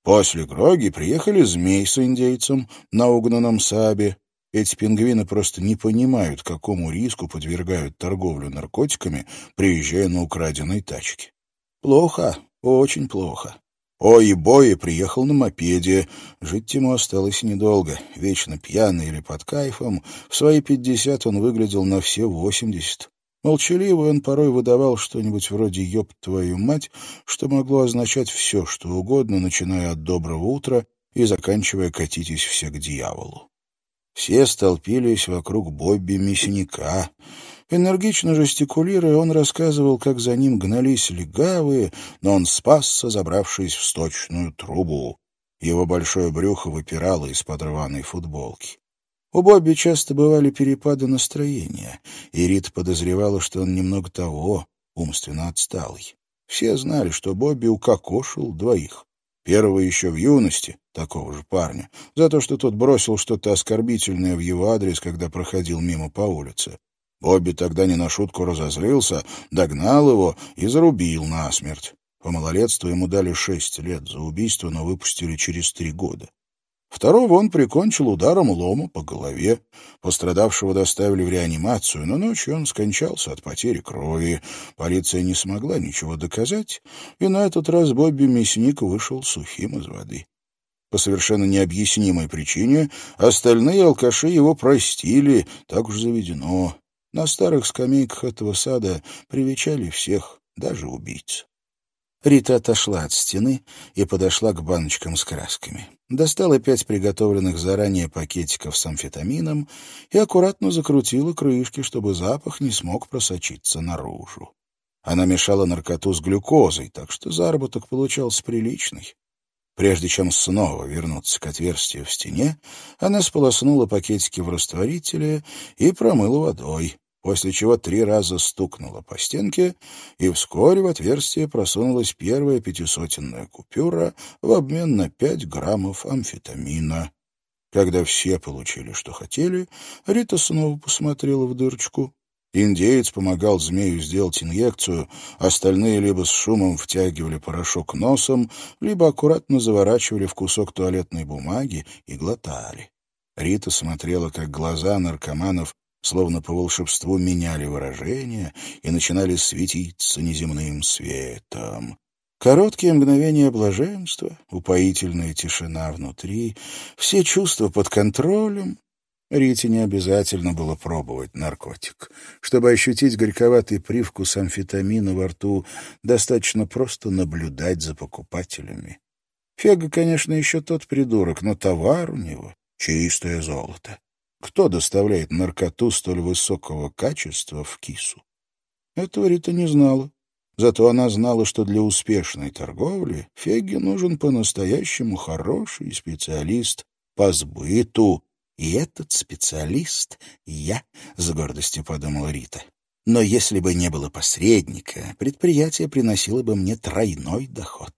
После Гроги приехали змей с индейцем на угнанном сабе. Эти пингвины просто не понимают, какому риску подвергают торговлю наркотиками, приезжая на украденной тачке. Плохо, очень плохо. Ой, Бои приехал на мопеде. Жить ему осталось недолго. Вечно пьяный или под кайфом. В свои пятьдесят он выглядел на все восемьдесят. Молчаливый он порой выдавал что-нибудь вроде «ёб твою мать», что могло означать все, что угодно, начиная от «доброго утра» и заканчивая «катитесь все к дьяволу». Все столпились вокруг Бобби Мясника — Энергично жестикулируя, он рассказывал, как за ним гнались легавые, но он спасся, забравшись в сточную трубу. Его большое брюхо выпирало из-под рваной футболки. У Бобби часто бывали перепады настроения, и Рит подозревала, что он немного того, умственно отсталый. Все знали, что Бобби укокошил двоих. Первого еще в юности, такого же парня, за то, что тот бросил что-то оскорбительное в его адрес, когда проходил мимо по улице. Бобби тогда не на шутку разозлился, догнал его и зарубил насмерть. По малолетству ему дали шесть лет за убийство, но выпустили через три года. Второго он прикончил ударом лома по голове. Пострадавшего доставили в реанимацию, но ночью он скончался от потери крови. Полиция не смогла ничего доказать, и на этот раз Бобби Мясник вышел сухим из воды. По совершенно необъяснимой причине остальные алкаши его простили, так уж заведено. На старых скамейках этого сада привечали всех, даже убийц. Рита отошла от стены и подошла к баночкам с красками. Достала пять приготовленных заранее пакетиков с амфетамином и аккуратно закрутила крышки, чтобы запах не смог просочиться наружу. Она мешала наркоту с глюкозой, так что заработок получался приличный. Прежде чем снова вернуться к отверстию в стене, она сполоснула пакетики в растворителе и промыла водой после чего три раза стукнула по стенке, и вскоре в отверстие просунулась первая пятисотенная купюра в обмен на пять граммов амфетамина. Когда все получили, что хотели, Рита снова посмотрела в дырочку. Индеец помогал змею сделать инъекцию, остальные либо с шумом втягивали порошок носом, либо аккуратно заворачивали в кусок туалетной бумаги и глотали. Рита смотрела, как глаза наркоманов словно по волшебству меняли выражение и начинали светиться неземным светом. Короткие мгновения блаженства, упоительная тишина внутри, все чувства под контролем. Рите не обязательно было пробовать наркотик. Чтобы ощутить горьковатый привкус амфетамина во рту, достаточно просто наблюдать за покупателями. Фега, конечно, еще тот придурок, но товар у него — чистое золото. Кто доставляет наркоту столь высокого качества в кису? Этого Рита не знала. Зато она знала, что для успешной торговли Феге нужен по-настоящему хороший специалист по сбыту. И этот специалист — я, — с гордостью подумала Рита. Но если бы не было посредника, предприятие приносило бы мне тройной доход.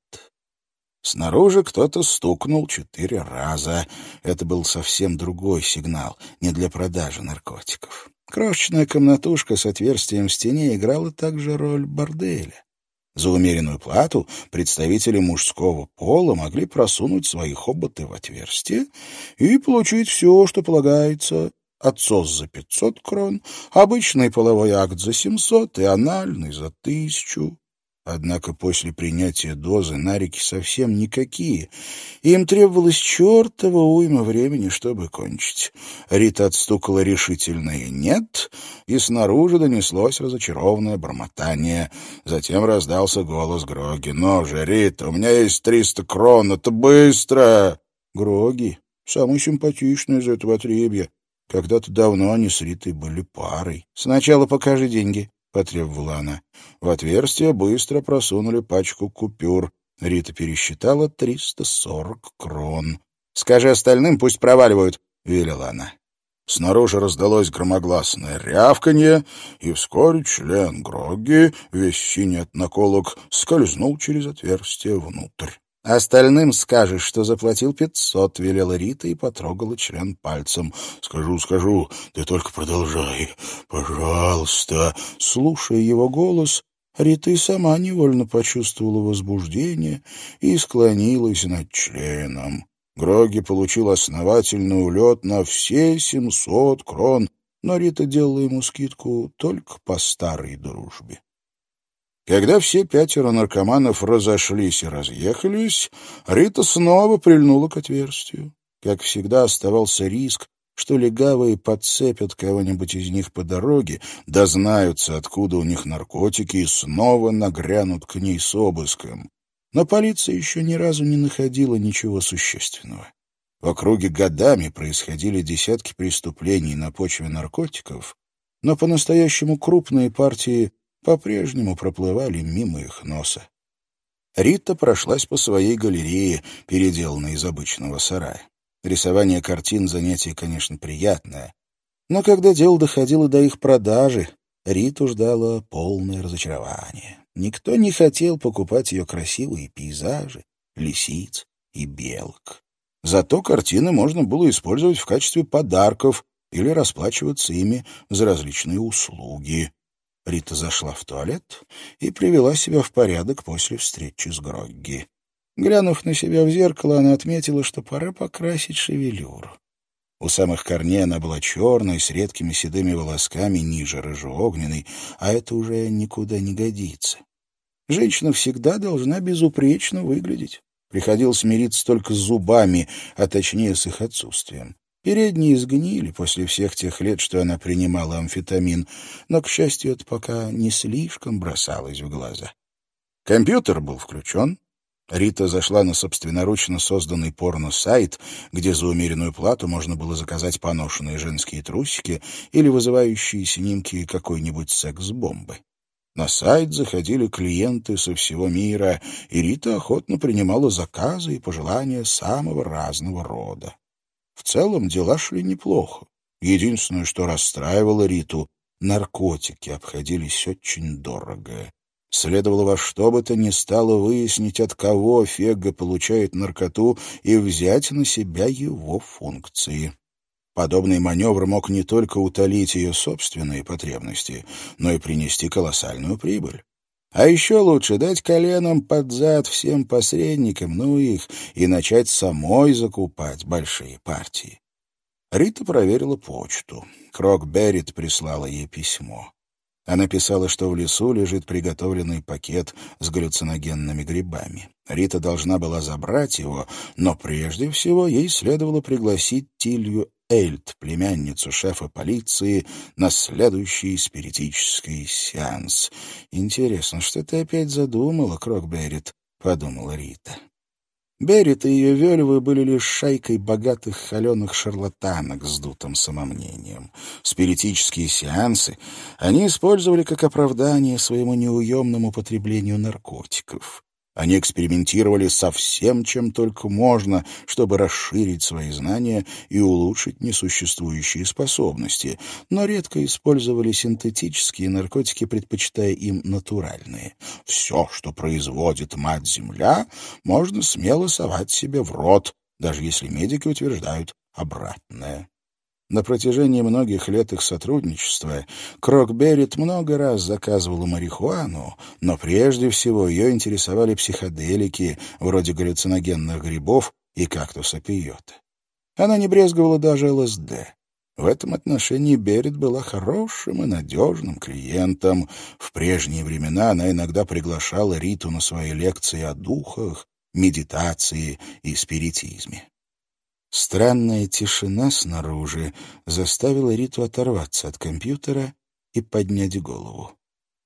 Снаружи кто-то стукнул четыре раза. Это был совсем другой сигнал, не для продажи наркотиков. Крошечная комнатушка с отверстием в стене играла также роль борделя. За умеренную плату представители мужского пола могли просунуть свои хоботы в отверстие и получить все, что полагается. Отсос за 500 крон, обычный половой акт за 700 и анальный за тысячу. Однако после принятия дозы нарики совсем никакие. Им требовалось чертова уйма времени, чтобы кончить. Рита отстукала решительное «нет», и снаружи донеслось разочарованное бормотание. Затем раздался голос Гроги. «Ну же, Рита, у меня есть триста крон, это быстро!» Гроги, самый симпатичный из этого отребья. Когда-то давно они с Ритой были парой. «Сначала покажи деньги», потребовала она. В отверстие быстро просунули пачку купюр. Рита пересчитала триста сорок крон. «Скажи остальным, пусть проваливают», — велела она. Снаружи раздалось громогласное рявканье, и вскоре член Грогги, весь синий от наколок, скользнул через отверстие внутрь. Остальным скажешь, что заплатил пятьсот, — велела Рита и потрогала член пальцем. — Скажу, скажу, ты только продолжай, пожалуйста. Слушая его голос, Рита и сама невольно почувствовала возбуждение и склонилась над членом. Гроги получил основательный улет на все семьсот крон, но Рита делала ему скидку только по старой дружбе. Когда все пятеро наркоманов разошлись и разъехались, Рита снова прильнула к отверстию. Как всегда, оставался риск, что легавые подцепят кого-нибудь из них по дороге, дознаются, откуда у них наркотики, и снова нагрянут к ней с обыском. Но полиция еще ни разу не находила ничего существенного. В округе годами происходили десятки преступлений на почве наркотиков, но по-настоящему крупные партии по-прежнему проплывали мимо их носа. Рита прошлась по своей галерее, переделанной из обычного сарая. Рисование картин — занятие, конечно, приятное. Но когда дело доходило до их продажи, Риту ждало полное разочарование. Никто не хотел покупать ее красивые пейзажи, лисиц и белок. Зато картины можно было использовать в качестве подарков или расплачиваться ими за различные услуги. Рита зашла в туалет и привела себя в порядок после встречи с Грогги. Глянув на себя в зеркало, она отметила, что пора покрасить шевелюру. У самых корней она была черной, с редкими седыми волосками ниже рыжеогненной, а это уже никуда не годится. Женщина всегда должна безупречно выглядеть. Приходилось мириться только с зубами, а точнее с их отсутствием. Передние сгнили после всех тех лет, что она принимала амфетамин, но, к счастью, это пока не слишком бросалось в глаза. Компьютер был включен. Рита зашла на собственноручно созданный порно-сайт, где за умеренную плату можно было заказать поношенные женские трусики или вызывающие снимки какой-нибудь секс-бомбы. На сайт заходили клиенты со всего мира, и Рита охотно принимала заказы и пожелания самого разного рода. В целом дела шли неплохо. Единственное, что расстраивало Риту, наркотики обходились очень дорого. Следовало во что бы то ни стало выяснить, от кого Фега получает наркоту, и взять на себя его функции. Подобный маневр мог не только утолить ее собственные потребности, но и принести колоссальную прибыль. А еще лучше дать коленом под зад всем посредникам, ну их, и начать самой закупать большие партии. Рита проверила почту. Крок Беррит прислала ей письмо. Она писала, что в лесу лежит приготовленный пакет с галлюциногенными грибами. Рита должна была забрать его, но прежде всего ей следовало пригласить Тилью Эльт, племянницу шефа полиции, на следующий спиритический сеанс. «Интересно, что ты опять задумала, Крокберрит?» — подумала Рита. Берет и ее Вельвы были лишь шайкой богатых холеных шарлатанок с дутым самомнением. Спиритические сеансы они использовали как оправдание своему неуемному потреблению наркотиков. Они экспериментировали со всем, чем только можно, чтобы расширить свои знания и улучшить несуществующие способности, но редко использовали синтетические наркотики, предпочитая им натуральные. Все, что производит мать-земля, можно смело совать себе в рот, даже если медики утверждают обратное. На протяжении многих лет их сотрудничества Крокберрит много раз заказывала марихуану, но прежде всего ее интересовали психоделики, вроде галлюциногенных грибов и кактуса пиота. Она не брезговала даже ЛСД. В этом отношении Берет была хорошим и надежным клиентом. В прежние времена она иногда приглашала Риту на свои лекции о духах, медитации и спиритизме. Странная тишина снаружи заставила Риту оторваться от компьютера и поднять голову.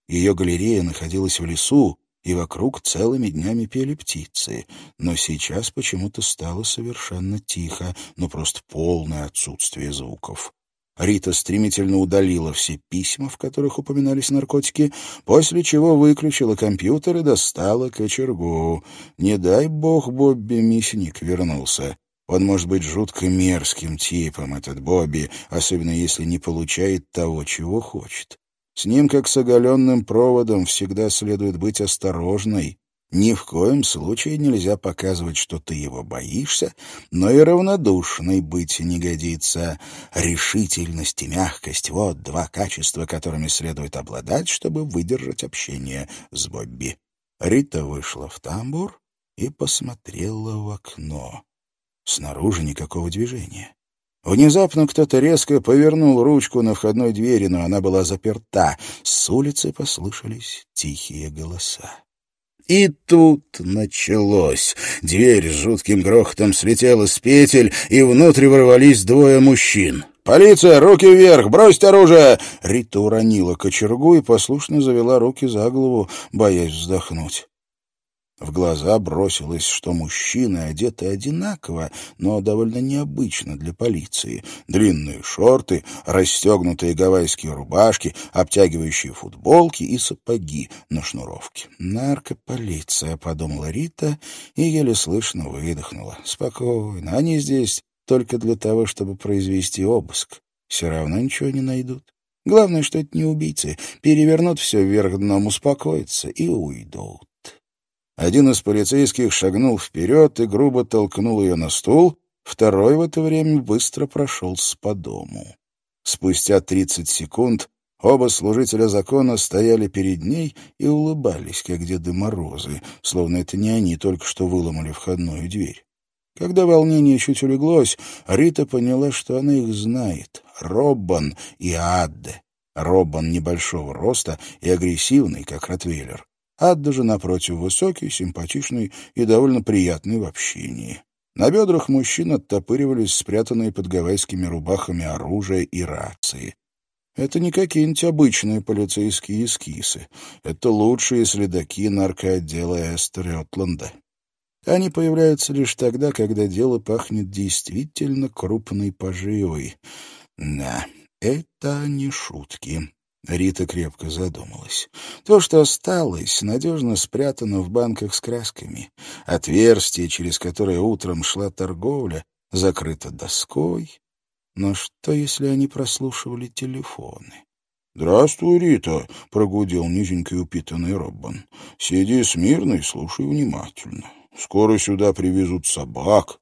Ее галерея находилась в лесу, и вокруг целыми днями пели птицы, но сейчас почему-то стало совершенно тихо, ну просто полное отсутствие звуков. Рита стремительно удалила все письма, в которых упоминались наркотики, после чего выключила компьютер и достала кочергу. Не дай бог Бобби Мясник вернулся. Он может быть жутко мерзким типом, этот Бобби, особенно если не получает того, чего хочет. С ним, как с оголенным проводом, всегда следует быть осторожной. Ни в коем случае нельзя показывать, что ты его боишься, но и равнодушной быть не годится. Решительность и мягкость — вот два качества, которыми следует обладать, чтобы выдержать общение с Бобби. Рита вышла в тамбур и посмотрела в окно. Снаружи никакого движения. Внезапно кто-то резко повернул ручку на входной двери, но она была заперта. С улицы послышались тихие голоса. И тут началось. Дверь с жутким грохотом слетела с петель, и внутрь ворвались двое мужчин. «Полиция! Руки вверх! Бросьте оружие!» Рита уронила кочергу и послушно завела руки за голову, боясь вздохнуть. В глаза бросилось, что мужчины одеты одинаково, но довольно необычно для полиции. Длинные шорты, расстегнутые гавайские рубашки, обтягивающие футболки и сапоги на шнуровке. «Наркополиция», — подумала Рита и еле слышно выдохнула. «Спокойно, они здесь только для того, чтобы произвести обыск. Все равно ничего не найдут. Главное, что это не убийцы. Перевернут все вверх дном, успокоятся и уйдут». Один из полицейских шагнул вперед и грубо толкнул ее на стул, второй в это время быстро прошелся по дому. Спустя тридцать секунд оба служителя закона стояли перед ней и улыбались, как Деды Морозы, словно это не они только что выломали входную дверь. Когда волнение чуть улеглось, Рита поняла, что она их знает — Роббан и Адде. Роббан небольшого роста и агрессивный, как Ротвейлер. Адда же, напротив, высокий, симпатичный и довольно приятный в общении. На бедрах мужчин оттопыривались спрятанные под гавайскими рубахами оружие и рации. Это не какие-нибудь обычные полицейские эскисы. Это лучшие следаки наркоотдела Эстер Отланда. Они появляются лишь тогда, когда дело пахнет действительно крупной поживой. Да, это не шутки. Рита крепко задумалась. То, что осталось, надежно спрятано в банках с красками. Отверстие, через которое утром шла торговля, закрыто доской. Но что, если они прослушивали телефоны? «Здравствуй, Рита», — прогудел низенький упитанный Роббан. «Сиди смирно и слушай внимательно. Скоро сюда привезут собак.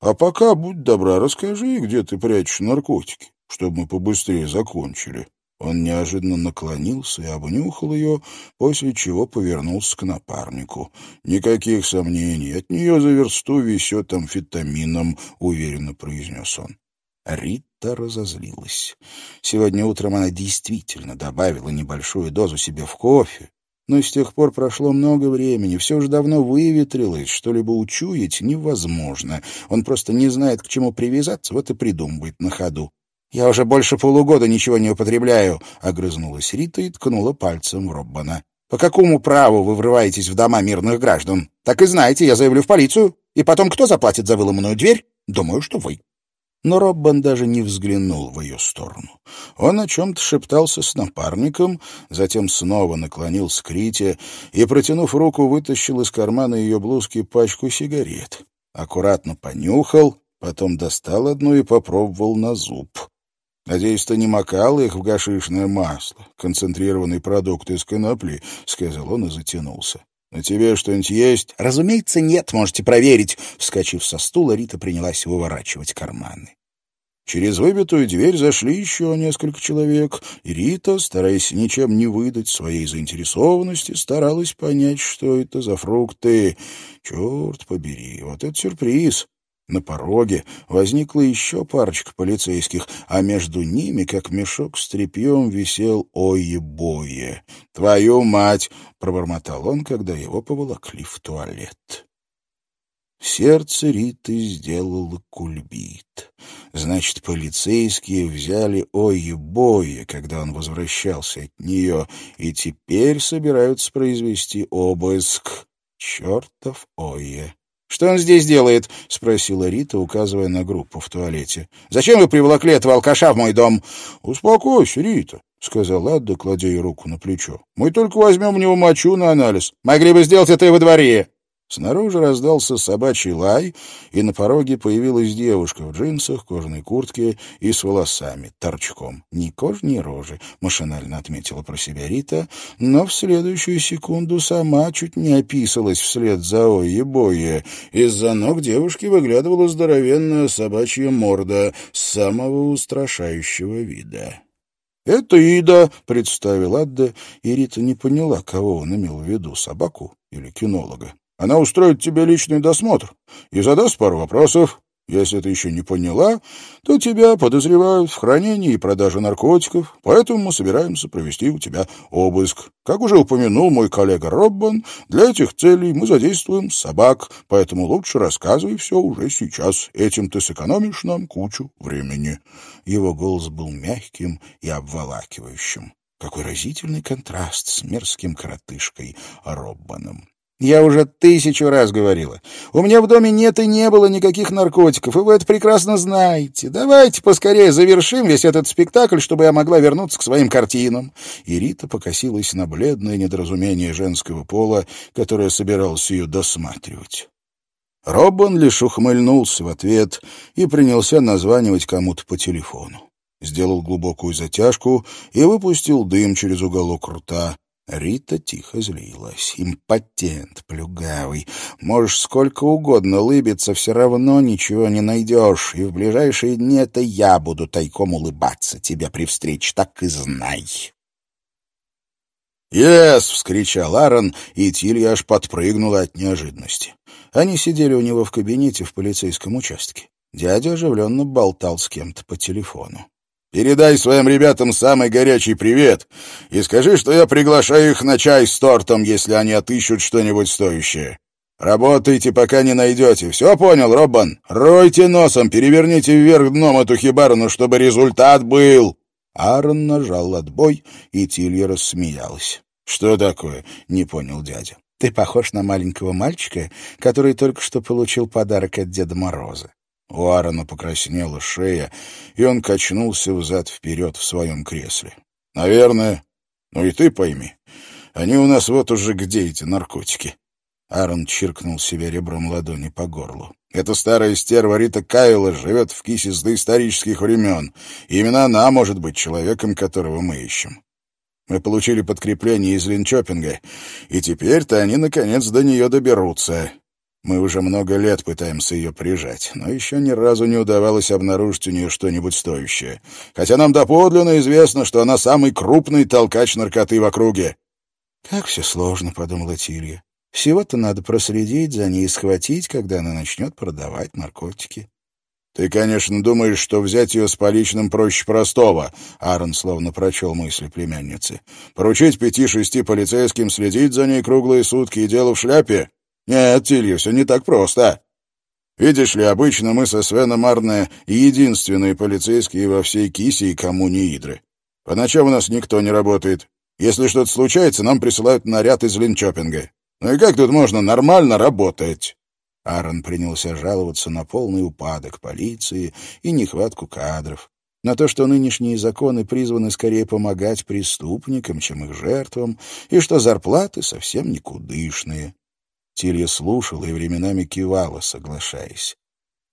А пока, будь добра, расскажи, где ты прячешь наркотики, чтобы мы побыстрее закончили». Он неожиданно наклонился и обнюхал ее, после чего повернулся к напарнику. «Никаких сомнений, от нее за версту висет амфетамином», — уверенно произнес он. Рита разозлилась. Сегодня утром она действительно добавила небольшую дозу себе в кофе, но с тех пор прошло много времени, все уже давно выветрилось, что-либо учуять невозможно. Он просто не знает, к чему привязаться, вот и придумывает на ходу. «Я уже больше полугода ничего не употребляю», — огрызнулась Рита и ткнула пальцем в Роббана. «По какому праву вы врываетесь в дома мирных граждан? Так и знаете, я заявлю в полицию. И потом кто заплатит за выломанную дверь? Думаю, что вы». Но Роббан даже не взглянул в ее сторону. Он о чем-то шептался с напарником, затем снова наклонился к Рите и, протянув руку, вытащил из кармана ее блузки пачку сигарет. Аккуратно понюхал, потом достал одну и попробовал на зуб. «Надеюсь, ты не макал их в гашишное масло, концентрированный продукт из конопли», — сказал он и затянулся. «На тебе что-нибудь есть?» «Разумеется, нет, можете проверить». Вскочив со стула, Рита принялась выворачивать карманы. Через выбитую дверь зашли еще несколько человек, и Рита, стараясь ничем не выдать своей заинтересованности, старалась понять, что это за фрукты. Черт побери, вот это сюрприз! На пороге возникла еще парочка полицейских, а между ними, как мешок с тряпьем, висел ое-бое. «Твою мать!» — пробормотал он, когда его поволокли в туалет. Сердце Риты сделало кульбит. Значит, полицейские взяли ое-бое, когда он возвращался от нее, и теперь собираются произвести обыск. Чертов ое! «Что он здесь делает?» — спросила Рита, указывая на группу в туалете. «Зачем вы приволокли этого алкаша в мой дом?» «Успокойся, Рита», — сказал Адда, кладя ей руку на плечо. «Мы только возьмем у него мочу на анализ. Могли бы сделать это и во дворе». Снаружи раздался собачий лай, и на пороге появилась девушка в джинсах, кожаной куртке и с волосами, торчком. Ни кожи, ни рожи, машинально отметила про себя Рита, но в следующую секунду сама чуть не описалась вслед за Ое-Бое. Из-за ног девушки выглядывала здоровенная собачья морда самого устрашающего вида. «Это Ида», — представил Адда, и Рита не поняла, кого он имел в виду, собаку или кинолога. Она устроит тебе личный досмотр и задаст пару вопросов. Если ты еще не поняла, то тебя подозревают в хранении и продаже наркотиков, поэтому мы собираемся провести у тебя обыск. Как уже упомянул мой коллега Роббан, для этих целей мы задействуем собак, поэтому лучше рассказывай все уже сейчас. Этим ты сэкономишь нам кучу времени». Его голос был мягким и обволакивающим. Какой разительный контраст с мерзким коротышкой Роббаном. Я уже тысячу раз говорила. У меня в доме нет и не было никаких наркотиков, и вы это прекрасно знаете. Давайте поскорее завершим весь этот спектакль, чтобы я могла вернуться к своим картинам». И Рита покосилась на бледное недоразумение женского пола, которое собиралась ее досматривать. Роббан лишь ухмыльнулся в ответ и принялся названивать кому-то по телефону. Сделал глубокую затяжку и выпустил дым через уголок рта, Рита тихо злилась. Импотент, плюгавый. Можешь сколько угодно лыбиться, все равно ничего не найдешь. И в ближайшие дни это я буду тайком улыбаться тебе при встрече, так и знай. «Ес!» — вскричал Аарон, и Тилья аж подпрыгнула от неожиданности. Они сидели у него в кабинете в полицейском участке. Дядя оживленно болтал с кем-то по телефону. Передай своим ребятам самый горячий привет и скажи, что я приглашаю их на чай с тортом, если они отыщут что-нибудь стоящее. Работайте, пока не найдете. Все понял, Роббан? Ройте носом, переверните вверх дном эту хибарну, чтобы результат был. Аарон нажал отбой, и Тилья рассмеялась. «Что такое?» — не понял дядя. «Ты похож на маленького мальчика, который только что получил подарок от Деда Мороза». У Аарона покраснела шея, и он качнулся взад-вперед в своем кресле. «Наверное. Ну и ты пойми. Они у нас вот уже где эти наркотики?» Аарон чиркнул себе ребром ладони по горлу. «Эта старая стерва Рита Кайла живет в кисе с доисторических времен. И именно она может быть человеком, которого мы ищем. Мы получили подкрепление из Линчопинга, и теперь-то они, наконец, до нее доберутся. Мы уже много лет пытаемся ее прижать, но еще ни разу не удавалось обнаружить у нее что-нибудь стоящее. Хотя нам доподлинно известно, что она самый крупный толкач наркоты в округе». «Как все сложно», — подумала Тилья. Всего-то надо проследить за ней и схватить, когда она начнет продавать наркотики. «Ты, конечно, думаешь, что взять ее с поличным проще простого», — Аарон словно прочел мысли племянницы. «Поручить пяти-шести полицейским следить за ней круглые сутки и дело в шляпе? Нет, все не так просто. Видишь ли, обычно мы со Свеном Арне единственные полицейские во всей Кисе и коммуне Идры. По ночам у нас никто не работает. Если что-то случается, нам присылают наряд из Линчопинга. Ну и как тут можно нормально работать?» Аарон принялся жаловаться на полный упадок полиции и нехватку кадров, на то, что нынешние законы призваны скорее помогать преступникам, чем их жертвам, и что зарплаты совсем никудышные. Тилья слушала и временами кивала, соглашаясь.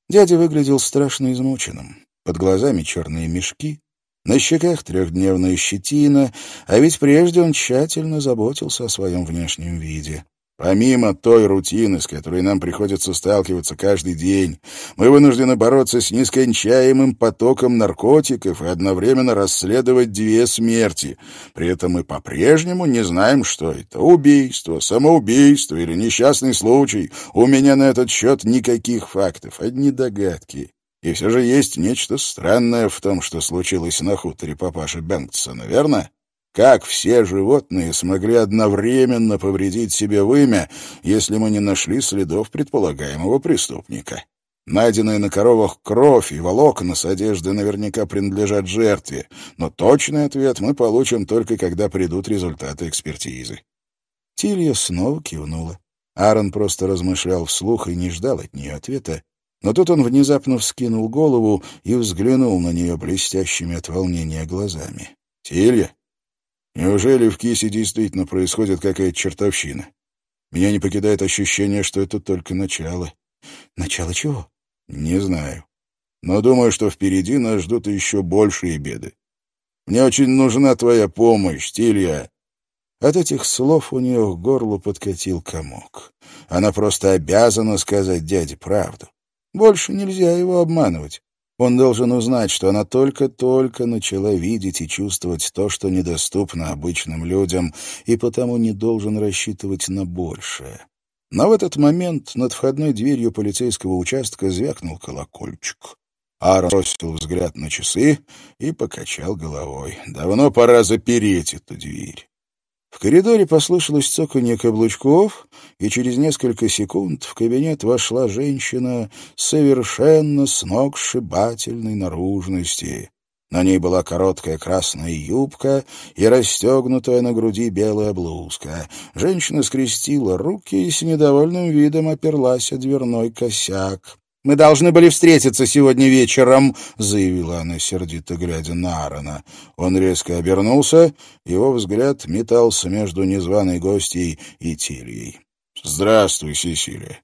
Дядя выглядел страшно измученным. Под глазами черные мешки, на щеках трехдневная щетина, а ведь прежде он тщательно заботился о своем внешнем виде. Помимо той рутины, с которой нам приходится сталкиваться каждый день, мы вынуждены бороться с нескончаемым потоком наркотиков и одновременно расследовать две смерти. При этом мы по-прежнему не знаем, что это — убийство, самоубийство или несчастный случай. У меня на этот счет никаких фактов, одни догадки. И все же есть нечто странное в том, что случилось на хуторе папаши Бэнксона, верно? Как все животные смогли одновременно повредить себе вымя, если мы не нашли следов предполагаемого преступника? Найденная на коровах кровь и волокна с одежды наверняка принадлежат жертве, но точный ответ мы получим только когда придут результаты экспертизы. Тилья снова кивнула. Аарон просто размышлял вслух и не ждал от нее ответа, но тут он внезапно вскинул голову и взглянул на нее блестящими от волнения глазами. «Тилья, Неужели в Кисе действительно происходит какая-то чертовщина? Меня не покидает ощущение, что это только начало. Начало чего? Не знаю. Но думаю, что впереди нас ждут еще большие беды. Мне очень нужна твоя помощь, Тилья. От этих слов у нее к горлу подкатил комок. Она просто обязана сказать дяде правду. Больше нельзя его обманывать. Он должен узнать, что она только-только начала видеть и чувствовать то, что недоступно обычным людям, и потому не должен рассчитывать на большее. Но в этот момент над входной дверью полицейского участка звякнул колокольчик. Аарон бросил взгляд на часы и покачал головой. Давно пора запереть эту дверь. В коридоре послышалось цоканье каблучков, и через несколько секунд в кабинет вошла женщина совершенно сногсшибательной наружности. На ней была короткая красная юбка и расстегнутая на груди белая блузка. Женщина скрестила руки и с недовольным видом оперлась о дверной косяк. «Мы должны были встретиться сегодня вечером», — заявила она, сердито глядя на Аарона. Он резко обернулся, его взгляд метался между незваной гостьей и Тильей. «Здравствуй, Сесилия.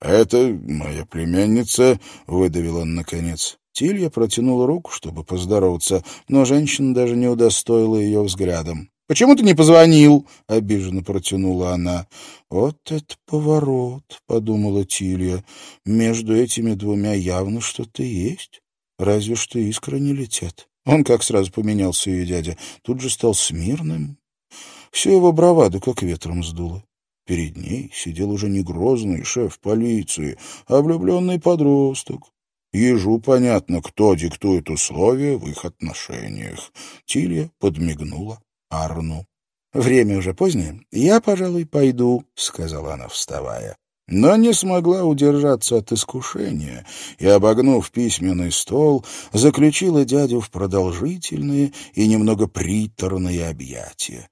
Это моя племянница», — выдавил он наконец. Тилья протянула руку, чтобы поздороваться, но женщина даже не удостоила ее взглядом. «Почему ты не позвонил?» — обиженно протянула она. «Вот это поворот!» — подумала Тилья. «Между этими двумя явно что-то есть. Разве что искры не летят». Он как сразу поменялся ее дядя. Тут же стал смирным. Все его браваду как ветром сдуло. Перед ней сидел уже не грозный шеф полиции, а влюбленный подросток. Ежу понятно, кто диктует условия в их отношениях. Тилья подмигнула Арну. «Время уже позднее. Я, пожалуй, пойду», — сказала она, вставая. но не смогла удержаться от искушения и, обогнув письменный стол, заключила дядю в продолжительные и немного приторные объятия.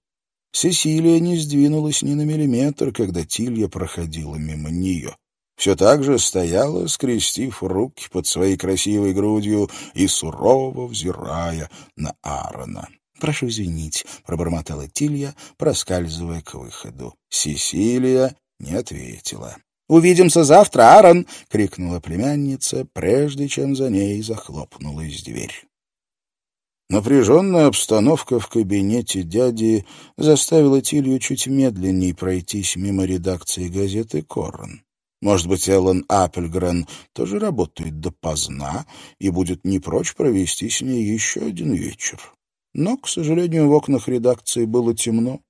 Сесилия не сдвинулась ни на миллиметр, когда Тилья проходила мимо нее. Все так же стояла, скрестив руки под своей красивой грудью и сурово взирая на Аарона. «Прошу извинить», — пробормотала Тилья, проскальзывая к выходу. Сесилия не ответила. «Увидимся завтра, Аарон!» — крикнула племянница, прежде чем за ней захлопнулась дверь. Напряженная обстановка в кабинете дяди заставила Тилью чуть медленнее пройтись мимо редакции газеты «Корн». Может быть, Эллен Аппельгрен тоже работает допоздна и будет не прочь провести с ней еще один вечер. Но, к сожалению, в окнах редакции было темно.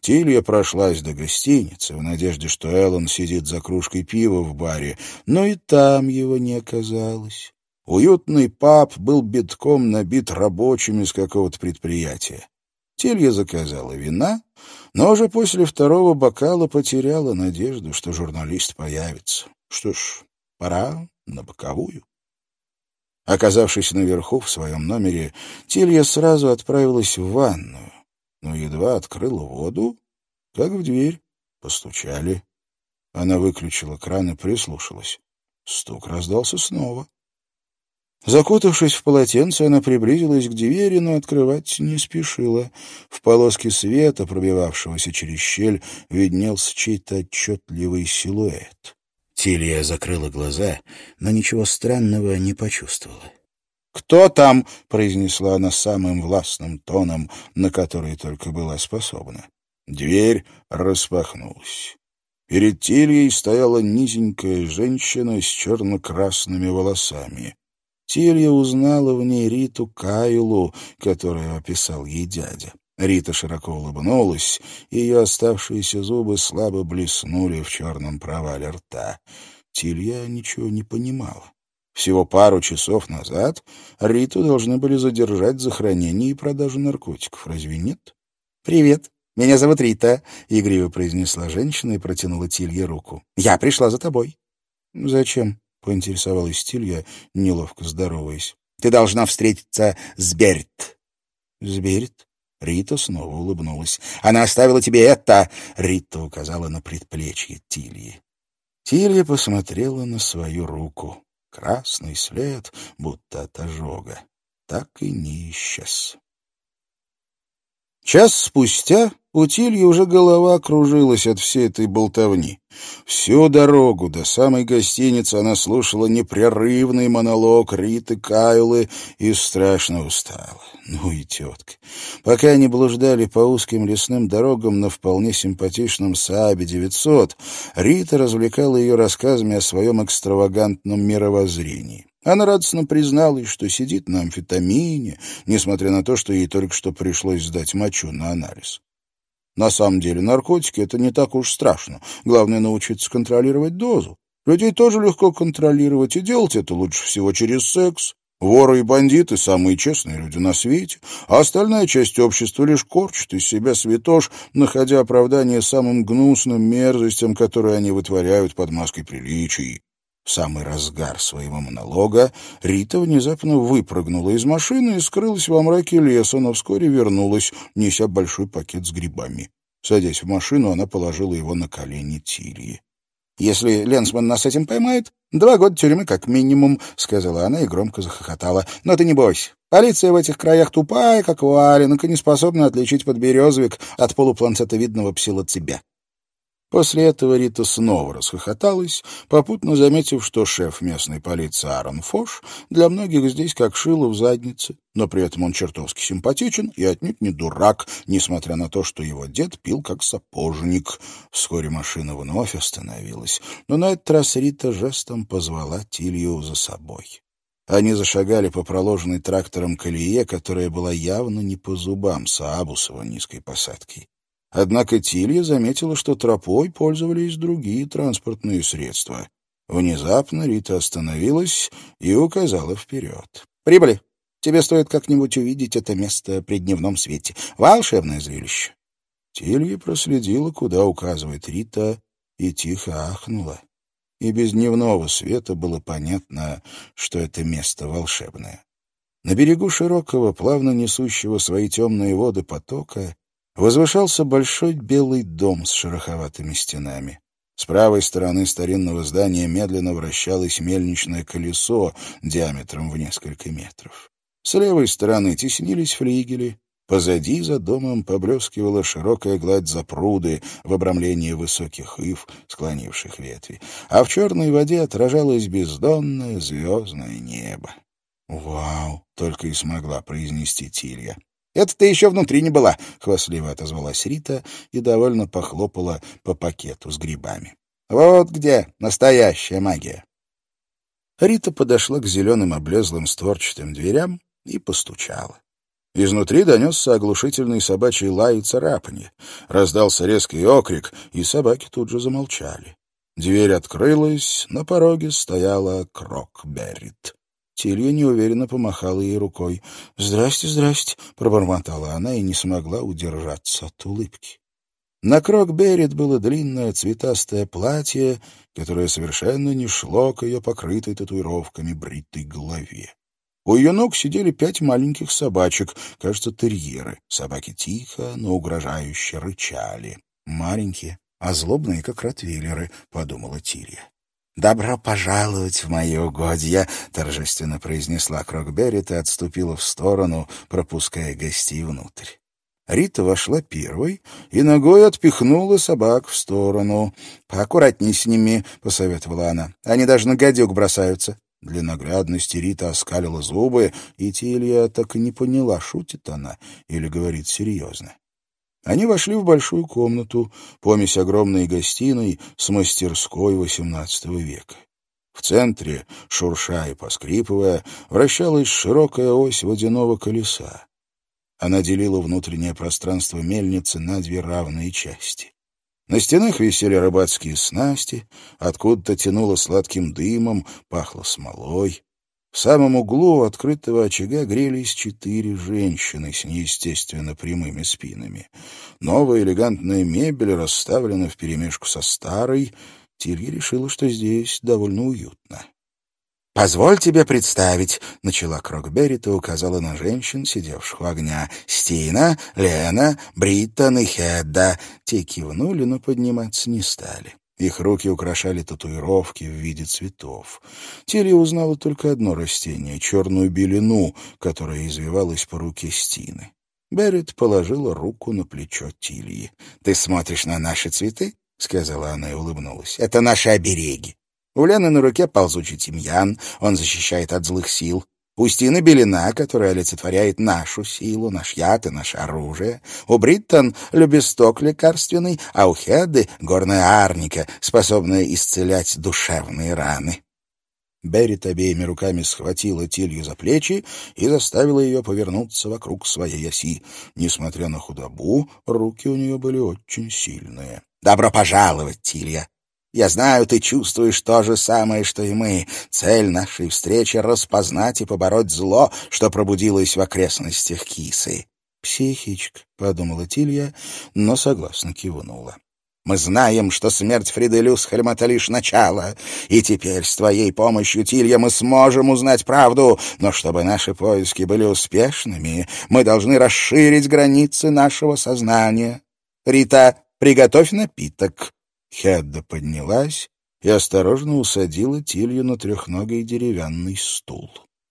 Тилья прошлась до гостиницы в надежде, что Эллен сидит за кружкой пива в баре, но и там его не оказалось. Уютный паб был битком набит рабочими с какого-то предприятия. Телья заказала вина, но уже после второго бокала потеряла надежду, что журналист появится. Что ж, пора на боковую. Оказавшись наверху в своем номере, Тилья сразу отправилась в ванную, но едва открыла воду, как в дверь постучали. Она выключила кран и прислушалась. Стук раздался снова. Закутавшись в полотенце, она приблизилась к двери, но открывать не спешила. В полоске света, пробивавшегося через щель, виднелся чей-то отчетливый силуэт. Тилья закрыла глаза, но ничего странного не почувствовала. «Кто там?» — произнесла она самым властным тоном, на который только была способна. Дверь распахнулась. Перед Тильей стояла низенькая женщина с черно-красными волосами. Тилья узнала в ней Риту Кайлу, которую описал ей дядя. Рита широко улыбнулась, и ее оставшиеся зубы слабо блеснули в черном провале рта. Тилья ничего не понимала. Всего пару часов назад Риту должны были задержать за хранение и продажу наркотиков. Разве нет? «Привет, меня зовут Рита», — игриво произнесла женщина и протянула Тилье руку. «Я пришла за тобой». «Зачем?» — поинтересовалась Тилья, неловко здороваясь. — Ты должна встретиться с Берт. — С Берт? Рита снова улыбнулась. — Она оставила тебе это! — Рита указала на предплечье Тильи. Тилья посмотрела на свою руку. Красный след, будто от ожога, так и не исчез. Час спустя у Тильи уже голова кружилась от всей этой болтовни. Всю дорогу до самой гостиницы она слушала непрерывный монолог Риты Кайлы и страшно устала. Ну и тетка. Пока они блуждали по узким лесным дорогам на вполне симпатичном Саабе 900, Рита развлекала ее рассказами о своем экстравагантном мировоззрении. Она радостно призналась, что сидит на амфетамине, несмотря на то, что ей только что пришлось сдать мочу на анализ. На самом деле наркотики — это не так уж страшно. Главное — научиться контролировать дозу. Людей тоже легко контролировать, и делать это лучше всего через секс. Воры и бандиты — самые честные люди на свете, а остальная часть общества лишь корчит из себя святош, находя оправдание самым гнусным мерзостям, которые они вытворяют под маской приличий. В самый разгар своего монолога Рита внезапно выпрыгнула из машины и скрылась во мраке леса, но вскоре вернулась, неся большой пакет с грибами. Садясь в машину, она положила его на колени Тильи. «Если Ленсман нас этим поймает, два года тюрьмы как минимум», — сказала она и громко захохотала. «Но ты не бойся. Полиция в этих краях тупая, как валенок, и не способна отличить подберезовик от полупланцетовидного псилоцибя. После этого Рита снова расхохоталась, попутно заметив, что шеф местной полиции Аарон Фош для многих здесь как шило в заднице, но при этом он чертовски симпатичен и отнюдь не дурак, несмотря на то, что его дед пил как сапожник. Вскоре машина вновь остановилась, но на этот раз Рита жестом позвала Тилью за собой. Они зашагали по проложенной трактором колее, которая была явно не по зубам Саабусова низкой посадки. Однако Тилья заметила, что тропой пользовались другие транспортные средства. Внезапно Рита остановилась и указала вперед. «Прибыли. Тебе стоит как-нибудь увидеть это место при дневном свете. Волшебное зрелище». Тилья проследила, куда указывает Рита, и тихо ахнула. И без дневного света было понятно, что это место волшебное. На берегу широкого, плавно несущего свои темные воды потока возвышался большой белый дом с шероховатыми стенами. С правой стороны старинного здания медленно вращалось мельничное колесо диаметром в несколько метров. С левой стороны теснились флигели, Позади за домом поблескивала широкая гладь запруды в обрамлении высоких ив, склонивших ветви, а в черной воде отражалось бездонное звездное небо. «Вау!» — только и смогла произнести Тилья. «Это ты еще внутри не была!» — хвастливо отозвалась Рита и довольно похлопала по пакету с грибами. «Вот где настоящая магия!» Рита подошла к зеленым облезлым створчатым дверям и постучала. Изнутри донесся оглушительный собачий лай и царапанье. Раздался резкий окрик, и собаки тут же замолчали. Дверь открылась, на пороге стояла Крок-Беррит. Тилья неуверенно помахала ей рукой. «Здрасте, здрасте», — пробормотала она и не смогла удержаться от улыбки. На Крок-Беррит было длинное цветастое платье, которое совершенно не шло к ее покрытой татуировками бритой голове. У ее ног сидели пять маленьких собачек, кажется, терьеры. Собаки тихо, но угрожающе рычали. Маленькие, а злобные, как ротвейлеры, — подумала Тилья. «Добро пожаловать в мои угодья!» — торжественно произнесла Крокберрит и отступила в сторону, пропуская гостей внутрь. Рита вошла первой и ногой отпихнула собак в сторону. «Поаккуратней с ними», — посоветовала она. «Они даже на гадюк бросаются». Для наглядности Рита оскалила зубы, и Тилья так и не поняла, шутит она или говорит серьезно. Они вошли в большую комнату, помесь огромной гостиной с мастерской XVIII века. В центре, шурша и поскрипывая, вращалась широкая ось водяного колеса. Она делила внутреннее пространство мельницы на две равные части. На стенах висели рыбацкие снасти, откуда-то тянуло сладким дымом, пахло смолой. В самом углу открытого очага грелись четыре женщины с неестественно прямыми спинами. Новая элегантная мебель расставлена вперемешку со старой. Тилья решила, что здесь довольно уютно. «Позволь тебе представить», — начала Крокберрит и указала на женщин, сидевших у огня. «Стина, Лена, Бриттон и Хедда». Те кивнули, но подниматься не стали. Их руки украшали татуировки в виде цветов. Тилья узнала только одно растение — черную белину, которая извивалась по руке Стины. Берет положила руку на плечо Тильи. «Ты смотришь на наши цветы?» — сказала она и улыбнулась. «Это наши обереги. У Лены на руке ползучий тимьян, он защищает от злых сил. У Стины белина, которая олицетворяет нашу силу, наш яд и наше оружие. У Бриттон — любесток лекарственный, а у Хедды — горная арника, способная исцелять душевные раны. Беррит обеими руками схватила Тилью за плечи и заставила ее повернуться вокруг своей оси. Несмотря на худобу, руки у нее были очень сильные. «Добро пожаловать, Тилья!» Я знаю, ты чувствуешь то же самое, что и мы. Цель нашей встречи — распознать и побороть зло, что пробудилось в окрестностях кисы. «Психичка», — подумала Тилья, но согласно кивнула. «Мы знаем, что смерть Фриделюсхельма — это лишь начало, и теперь с твоей помощью, Тилья, мы сможем узнать правду, но чтобы наши поиски были успешными, мы должны расширить границы нашего сознания. Рита, приготовь напиток». Хедда поднялась и осторожно усадила Тилью на трехногой деревянный стул.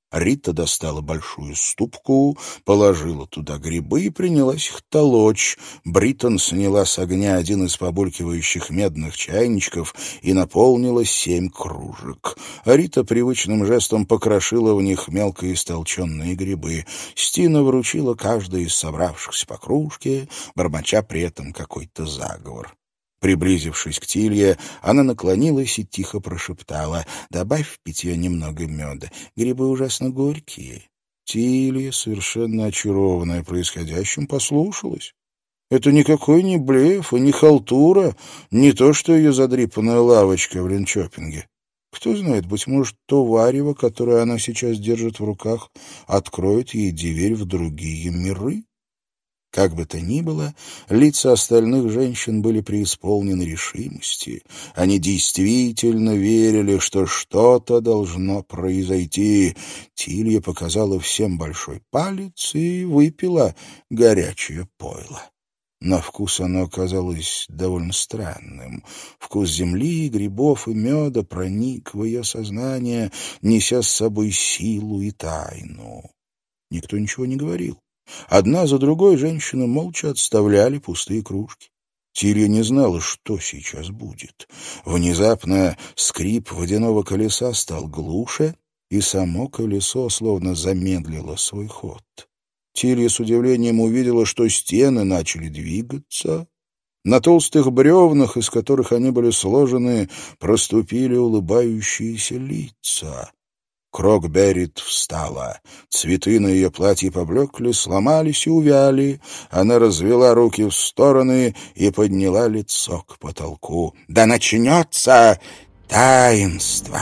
Рита достала большую ступку, положила туда грибы и принялась их толочь. Бриттон сняла с огня один из побулькивающих медных чайничков и наполнила семь кружек. Рита привычным жестом покрошила в них мелко истолченные грибы. Стина вручила каждой из собравшихся по кружке, бормоча при этом какой-то заговор. Приблизившись к Тилье, она наклонилась и тихо прошептала, «Добавь в питье немного меда, грибы ужасно горькие». Тилья, совершенно очарованная происходящим, послушалась. Это никакой не блеф и не халтура, не то что ее задрипанная лавочка в Линчопинге. Кто знает, быть может, то варево, которое она сейчас держит в руках, откроет ей дверь в другие миры? Как бы то ни было, лица остальных женщин были преисполнены решимости. Они действительно верили, что что-то должно произойти. Тилья показала всем большой палец и выпила горячее пойло. На вкус оно оказалось довольно странным. Вкус земли, грибов и меда проник в ее сознание, неся с собой силу и тайну. Никто ничего не говорил. Одна за другой женщины молча отставляли пустые кружки. Тилья не знала, что сейчас будет. Внезапно скрип водяного колеса стал глуше, и само колесо словно замедлило свой ход. Тилья с удивлением увидела, что стены начали двигаться. На толстых бревнах, из которых они были сложены, проступили улыбающиеся лица. Крокберрит встала. Цветы на ее платье поблекли, сломались и увяли. Она развела руки в стороны и подняла лицо к потолку. «Да начнется таинство!»